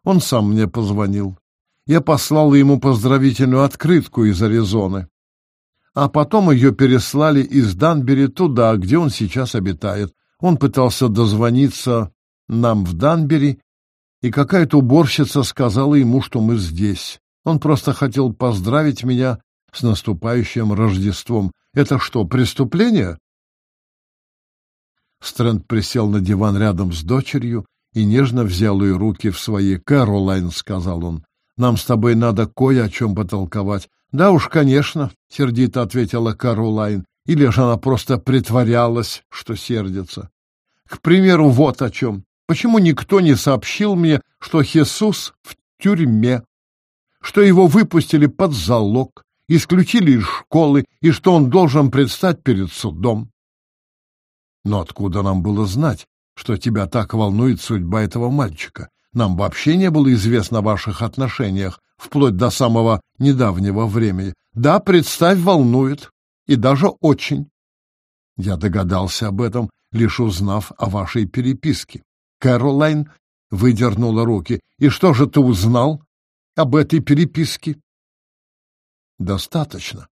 Он сам мне позвонил. Я послал ему поздравительную открытку из Аризоны. А потом ее переслали из Данбери туда, где он сейчас обитает. Он пытался дозвониться нам в Данбери, и какая-то уборщица сказала ему, что мы здесь. Он просто хотел поздравить меня с наступающим Рождеством. Это что, преступление? Стрэнд присел на диван рядом с дочерью и нежно взял ее руки в свои. «Кэролайн», — сказал он, — «нам с тобой надо кое о чем потолковать». «Да уж, конечно», — сердито ответила Кэролайн. Или же она просто притворялась, что сердится. К примеру, вот о чем. Почему никто не сообщил мне, что Хесус в тюрьме, что его выпустили под залог, исключили из школы и что он должен предстать перед судом? Но откуда нам было знать, что тебя так волнует судьба этого мальчика? Нам вообще не было известно о ваших отношениях, вплоть до самого недавнего времени. Да, представь, волнует. И даже очень. Я догадался об этом, лишь узнав о вашей переписке. Кэролайн выдернула руки. И что же ты узнал об этой переписке? Достаточно.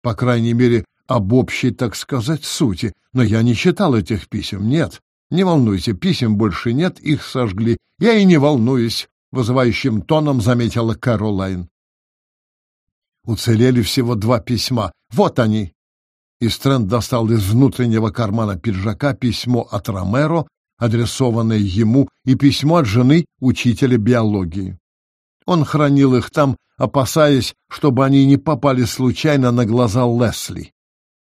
По крайней мере, об общей, так сказать, сути, но я не читал этих писем, нет. Не волнуйся, писем больше нет, их сожгли. Я и не волнуюсь, — вызывающим тоном заметила Кэролайн. Уцелели всего два письма. Вот они. И Стрэнд достал из внутреннего кармана пиджака письмо от Ромеро, адресованное ему, и письмо от жены учителя биологии. Он хранил их там, опасаясь, чтобы они не попали случайно на глаза Лесли.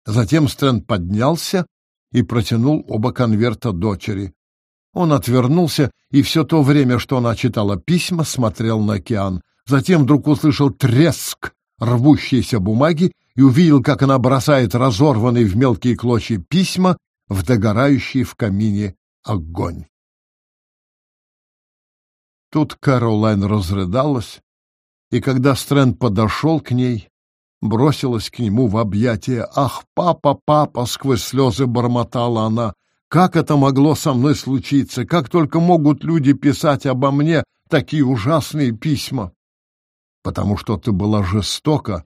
Затем Стрэнд поднялся и протянул оба конверта дочери. Он отвернулся и все то время, что она читала письма, смотрел на океан. Затем вдруг услышал треск рвущейся бумаги и увидел, как она бросает разорванные в мелкие клочья письма в догорающий в камине огонь. Тут Кэролайн разрыдалась, и когда Стрэнд подошел к ней, бросилась к нему в объятия. «Ах, папа, папа!» — сквозь слезы бормотала она. «Как это могло со мной случиться? Как только могут люди писать обо мне такие ужасные письма?» «Потому что ты была жестока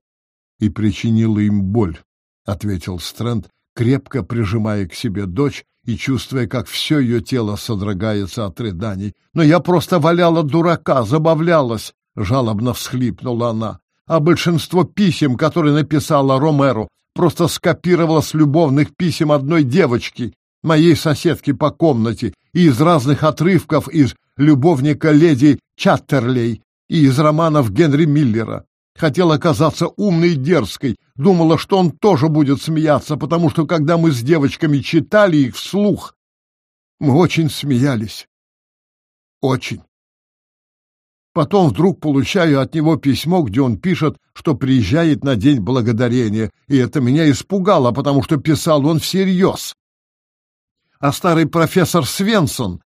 и причинила им боль», — ответил Стрэнд, крепко прижимая к себе дочь и чувствуя, как все ее тело содрогается от рыданий. «Но я просто валяла дурака, забавлялась!» — жалобно всхлипнула она а большинство писем, которые написала Ромеро, просто скопировала с любовных писем одной девочки, моей соседки по комнате, и из разных отрывков из «Любовника леди Чаттерлей» и из романов Генри Миллера. Хотела казаться умной и дерзкой, думала, что он тоже будет смеяться, потому что, когда мы с девочками читали их вслух, мы очень смеялись. Очень. Потом вдруг получаю от него письмо, где он пишет, что приезжает на День Благодарения, и это меня испугало, потому что писал он всерьез. А старый профессор Свенсон,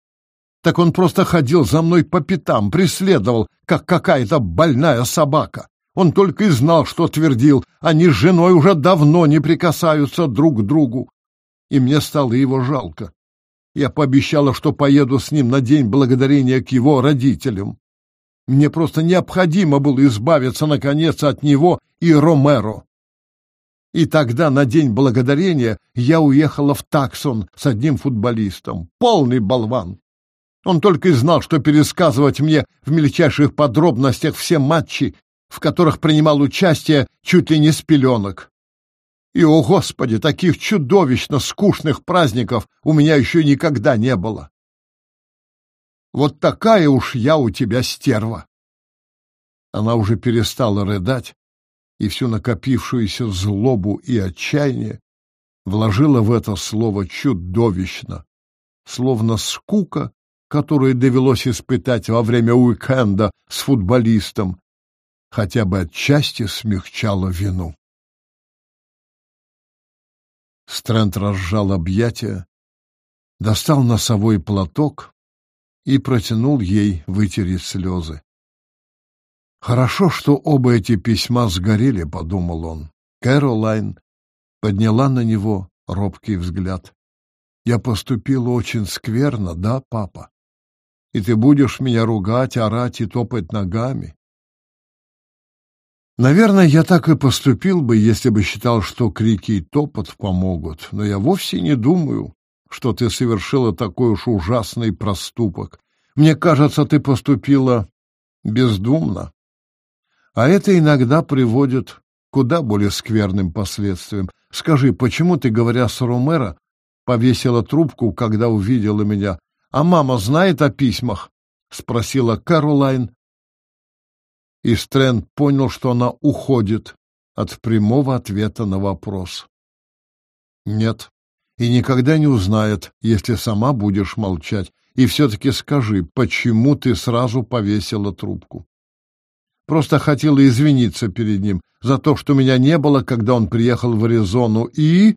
так он просто ходил за мной по пятам, преследовал, как какая-то больная собака. Он только и знал, что твердил, они с женой уже давно не прикасаются друг к другу. И мне стало его жалко. Я пообещала, что поеду с ним на День Благодарения к его родителям. Мне просто необходимо было избавиться, наконец, от него и Ромеро. И тогда, на День Благодарения, я уехала в Таксон с одним футболистом. Полный болван. Он только и знал, что пересказывать мне в мельчайших подробностях все матчи, в которых принимал участие чуть ли не с пеленок. И, о господи, таких чудовищно скучных праздников у меня еще никогда не было. Вот такая уж я у тебя стерва. Она уже перестала рыдать и всю накопившуюся злобу и отчаяние вложила в это слово чудовищно, словно скука, которую довелось испытать во время уикенда с футболистом, хотя бы отчасти смягчала вину. Стрэнд разжал объятия, достал носовой платок и протянул ей вытереть слезы. «Хорошо, что оба эти письма сгорели», — подумал он. Кэролайн подняла на него робкий взгляд. «Я поступила очень скверно, да, папа? И ты будешь меня ругать, орать и топать ногами?» Наверное, я так и поступил бы, если бы считал, что крики и топот помогут, но я вовсе не думаю, что ты совершила такой уж ужасный проступок. Мне кажется, ты поступила бездумно. А это иногда приводит куда более скверным последствиям. Скажи, почему ты, говоря с Ромеро, повесила трубку, когда увидела меня? А мама знает о письмах? спросила Каролайн. И Стрэнд понял, что она уходит от прямого ответа на вопрос. Нет, и никогда не узнает, если сама будешь молчать. И все-таки скажи, почему ты сразу повесила трубку? Просто хотела извиниться перед ним за то, что меня не было, когда он приехал в Аризону, и...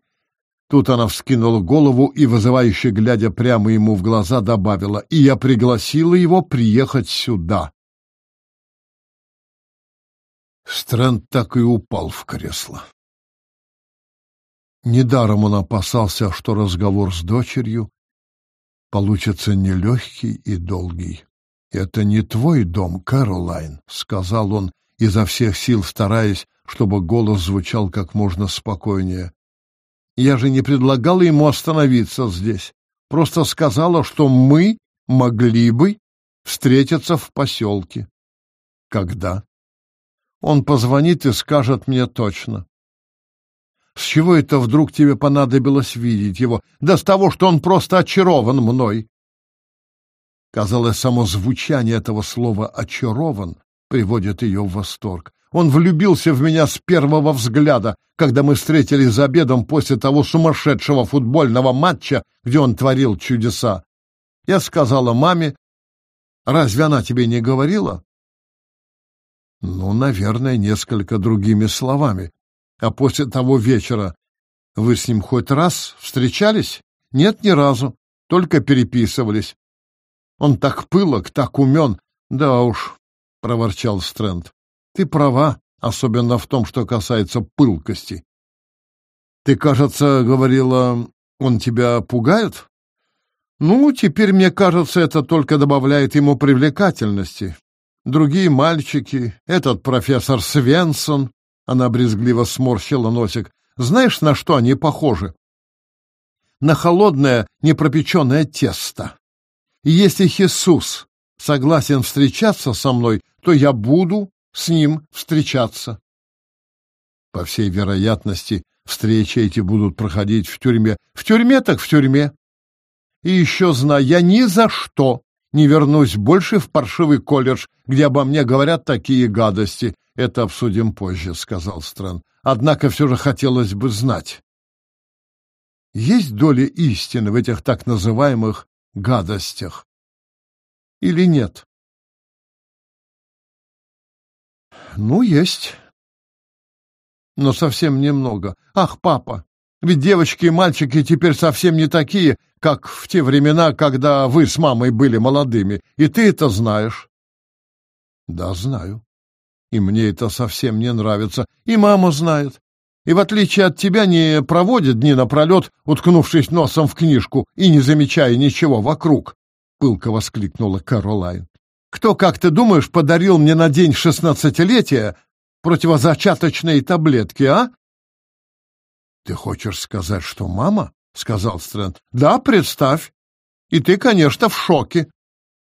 Тут она вскинула голову и, вызывающе глядя прямо ему в глаза, добавила, и я пригласила его приехать сюда. Стрэнд так и упал в кресло. Недаром он опасался, что разговор с дочерью получится нелегкий и долгий. «Это не твой дом, Кэролайн», — сказал он, изо всех сил стараясь, чтобы голос звучал как можно спокойнее. «Я же не предлагала ему остановиться здесь, просто сказала, что мы могли бы встретиться в поселке». «Когда?» «Он позвонит и скажет мне точно». С чего это вдруг тебе понадобилось видеть его? Да с того, что он просто очарован мной. Казалось, само звучание этого слова «очарован» приводит ее в восторг. Он влюбился в меня с первого взгляда, когда мы встретились за обедом после того сумасшедшего футбольного матча, где он творил чудеса. Я сказала маме. Разве она тебе не говорила? Ну, наверное, несколько другими словами. А после того вечера вы с ним хоть раз встречались? Нет, ни разу. Только переписывались. Он так пылок, так умен. Да уж, — проворчал Стрэнд. Ты права, особенно в том, что касается пылкости. Ты, кажется, говорила, он тебя пугает? Ну, теперь, мне кажется, это только добавляет ему привлекательности. Другие мальчики, этот профессор Свенсон, она брезгливо сморщила носик, знаешь, на что они похожи? На холодное, непропеченное тесто. И если Иисус согласен встречаться со мной, то я буду с ним встречаться. По всей вероятности, встречи эти будут проходить в тюрьме. В тюрьме так в тюрьме. И еще знаю, я ни за что не вернусь больше в паршивый колледж, где обо мне говорят такие гадости. Это обсудим позже, — сказал Стран. Однако все же хотелось бы знать. Есть доля истины в этих так называемых гадостях? Или нет? Ну, есть. Но совсем немного. Ах, папа, ведь девочки и мальчики теперь совсем не такие, как в те времена, когда вы с мамой были молодыми. И ты это знаешь. Да, знаю. И мне это совсем не нравится. И мама знает. И в отличие от тебя не проводит дни напролет, уткнувшись носом в книжку и не замечая ничего вокруг, — пылко воскликнула Каролайн. Кто, как ты думаешь, подарил мне на день шестнадцатилетия противозачаточные таблетки, а? — Ты хочешь сказать, что мама? — сказал Стрэнд. — Да, представь. И ты, конечно, в шоке.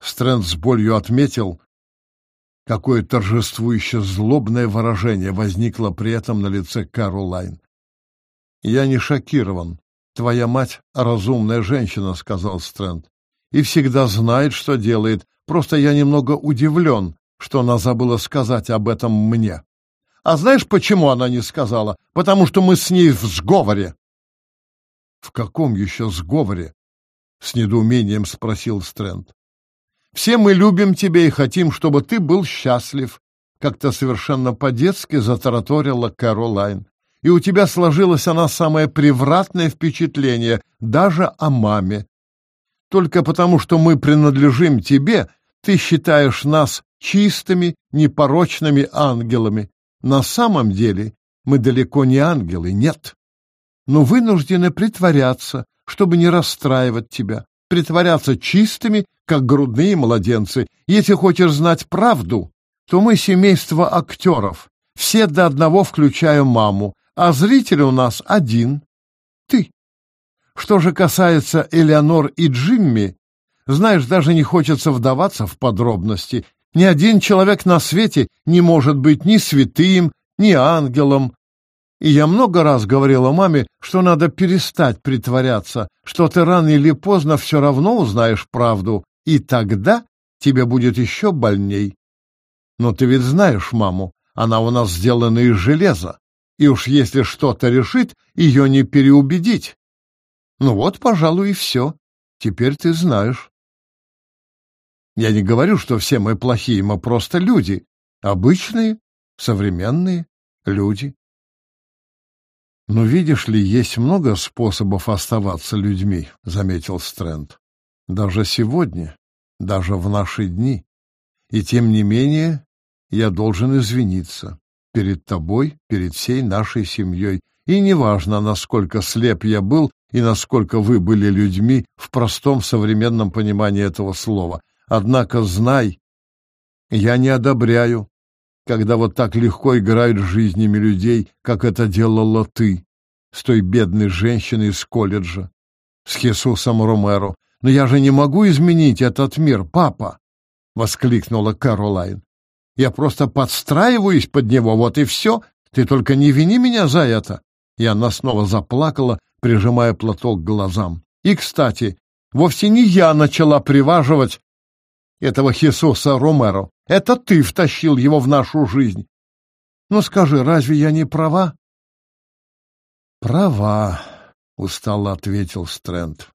Стрэнд с болью отметил, какое торжествующе злобное выражение возникло при этом на лице Каролайн. «Я не шокирован. Твоя мать — разумная женщина», — сказал Стрэнд. «И всегда знает, что делает. Просто я немного удивлен, что она забыла сказать об этом мне. А знаешь, почему она не сказала? Потому что мы с ней в сговоре». «В каком еще сговоре?» — с недоумением спросил Стрэнд. Все мы любим тебя и хотим, чтобы ты был счастлив, как-то совершенно по-детски затараторила Кэролайн. И у тебя сложилось она самое превратное впечатление даже о маме. Только потому, что мы принадлежим тебе, ты считаешь нас чистыми, непорочными ангелами. На самом деле мы далеко не ангелы, нет. Но вынуждены притворяться, чтобы не расстраивать тебя притворяться чистыми, как грудные младенцы. Если хочешь знать правду, то мы семейство актеров, все до одного, включая маму, а зритель у нас один — ты. Что же касается Элеонор и Джимми, знаешь, даже не хочется вдаваться в подробности. Ни один человек на свете не может быть ни святым, ни ангелом, и я много раз говорила маме, что надо перестать притворяться, что ты рано или поздно все равно узнаешь правду, и тогда тебе будет еще больней. Но ты ведь знаешь маму, она у нас сделана из железа, и уж если что-то решит, ее не переубедить. Ну вот, пожалуй, и все. Теперь ты знаешь. Я не говорю, что все мы плохие, мы просто люди. Обычные, современные люди. Но видишь ли, есть много способов оставаться людьми, заметил Стрэнд. Даже сегодня, даже в наши дни. И тем не менее, я должен извиниться перед тобой, перед всей нашей семьей. И неважно, насколько слеп я был и насколько вы были людьми в простом современном понимании этого слова. Однако знай, я не одобряю когда вот так легко играют жизнями людей, как это делала ты, с той бедной женщиной из колледжа, с Хисусом Ромеро. Но я же не могу изменить этот мир, папа, — воскликнула Каролайн. Я просто подстраиваюсь под него, вот и все. Ты только не вини меня за это. И она снова заплакала, прижимая платок к глазам. И, кстати, вовсе не я начала приваживать этого Хисуса Ромеро. Это ты втащил его в нашу жизнь. Ну скажи, разве я не права? Права, устало ответил Стрэнд.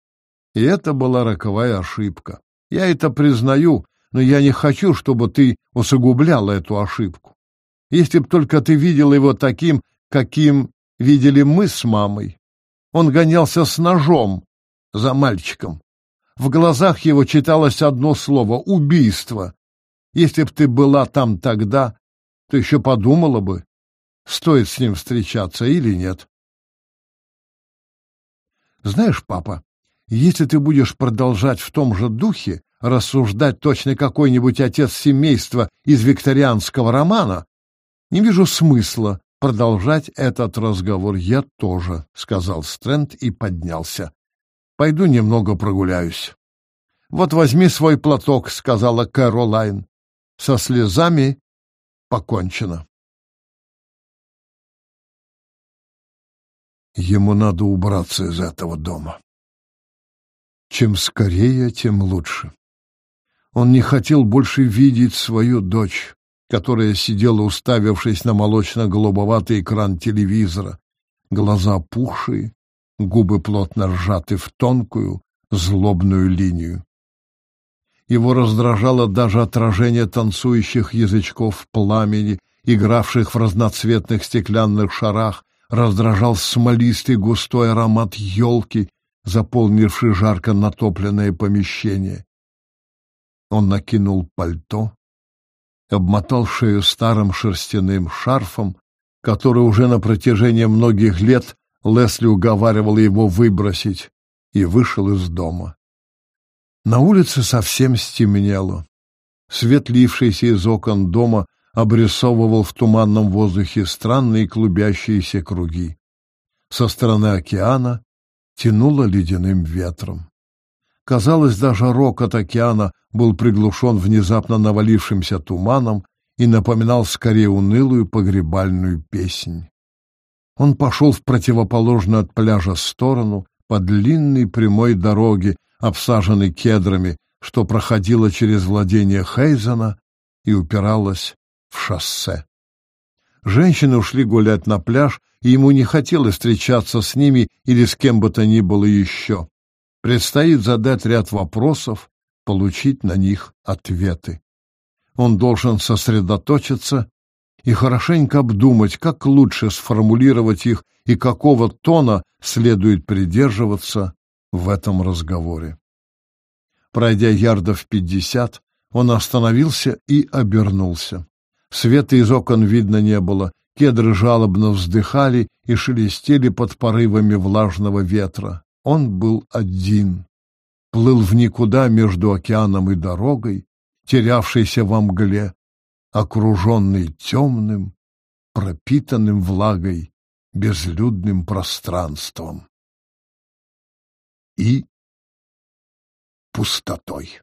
И это была роковая ошибка. Я это признаю, но я не хочу, чтобы ты усугубляла эту ошибку. Если б только ты видел его таким, каким видели мы с мамой. Он гонялся с ножом за мальчиком. В глазах его читалось одно слово — убийство. Если б ты была там тогда, то еще подумала бы, стоит с ним встречаться или нет. Знаешь, папа, если ты будешь продолжать в том же духе, рассуждать точно какой-нибудь отец семейства из викторианского романа, не вижу смысла продолжать этот разговор. Я тоже, — сказал Стрэнд и поднялся. Пойду немного прогуляюсь. Вот возьми свой платок, — сказала Кэролайн. Со слезами покончено. Ему надо убраться из этого дома. Чем скорее, тем лучше. Он не хотел больше видеть свою дочь, которая сидела, уставившись на молочно-голубоватый экран телевизора, глаза опухшие, губы плотно сжаты в тонкую, злобную линию. Его раздражало даже отражение танцующих язычков пламени, игравших в разноцветных стеклянных шарах, раздражал смолистый густой аромат елки, заполнивший жарко натопленное помещение. Он накинул пальто, обмотал шею старым шерстяным шарфом, который уже на протяжении многих лет Лесли уговаривал его выбросить, и вышел из дома. На улице совсем стемнело. Свет, лившийся из окон дома, обрисовывал в туманном воздухе странные клубящиеся круги. Со стороны океана тянуло ледяным ветром. Казалось, даже рокот океана был приглушен внезапно навалившимся туманом и напоминал скорее унылую погребальную песнь. Он пошел в противоположную от пляжа сторону по длинной прямой дороге, обсаженной кедрами, что проходила через владение Хейзена и упиралась в шоссе. Женщины ушли гулять на пляж, и ему не хотелось встречаться с ними или с кем бы то ни было еще. Предстоит задать ряд вопросов, получить на них ответы. Он должен сосредоточиться и хорошенько обдумать, как лучше сформулировать их и какого тона следует придерживаться в этом разговоре. Пройдя ярдов пятьдесят, он остановился и обернулся. Света из окон видно не было, кедры жалобно вздыхали и шелестели под порывами влажного ветра. Он был один, плыл в никуда между океаном и дорогой, терявшийся во мгле, окруженный темным, пропитанным влагой, безлюдным пространством и пустотой.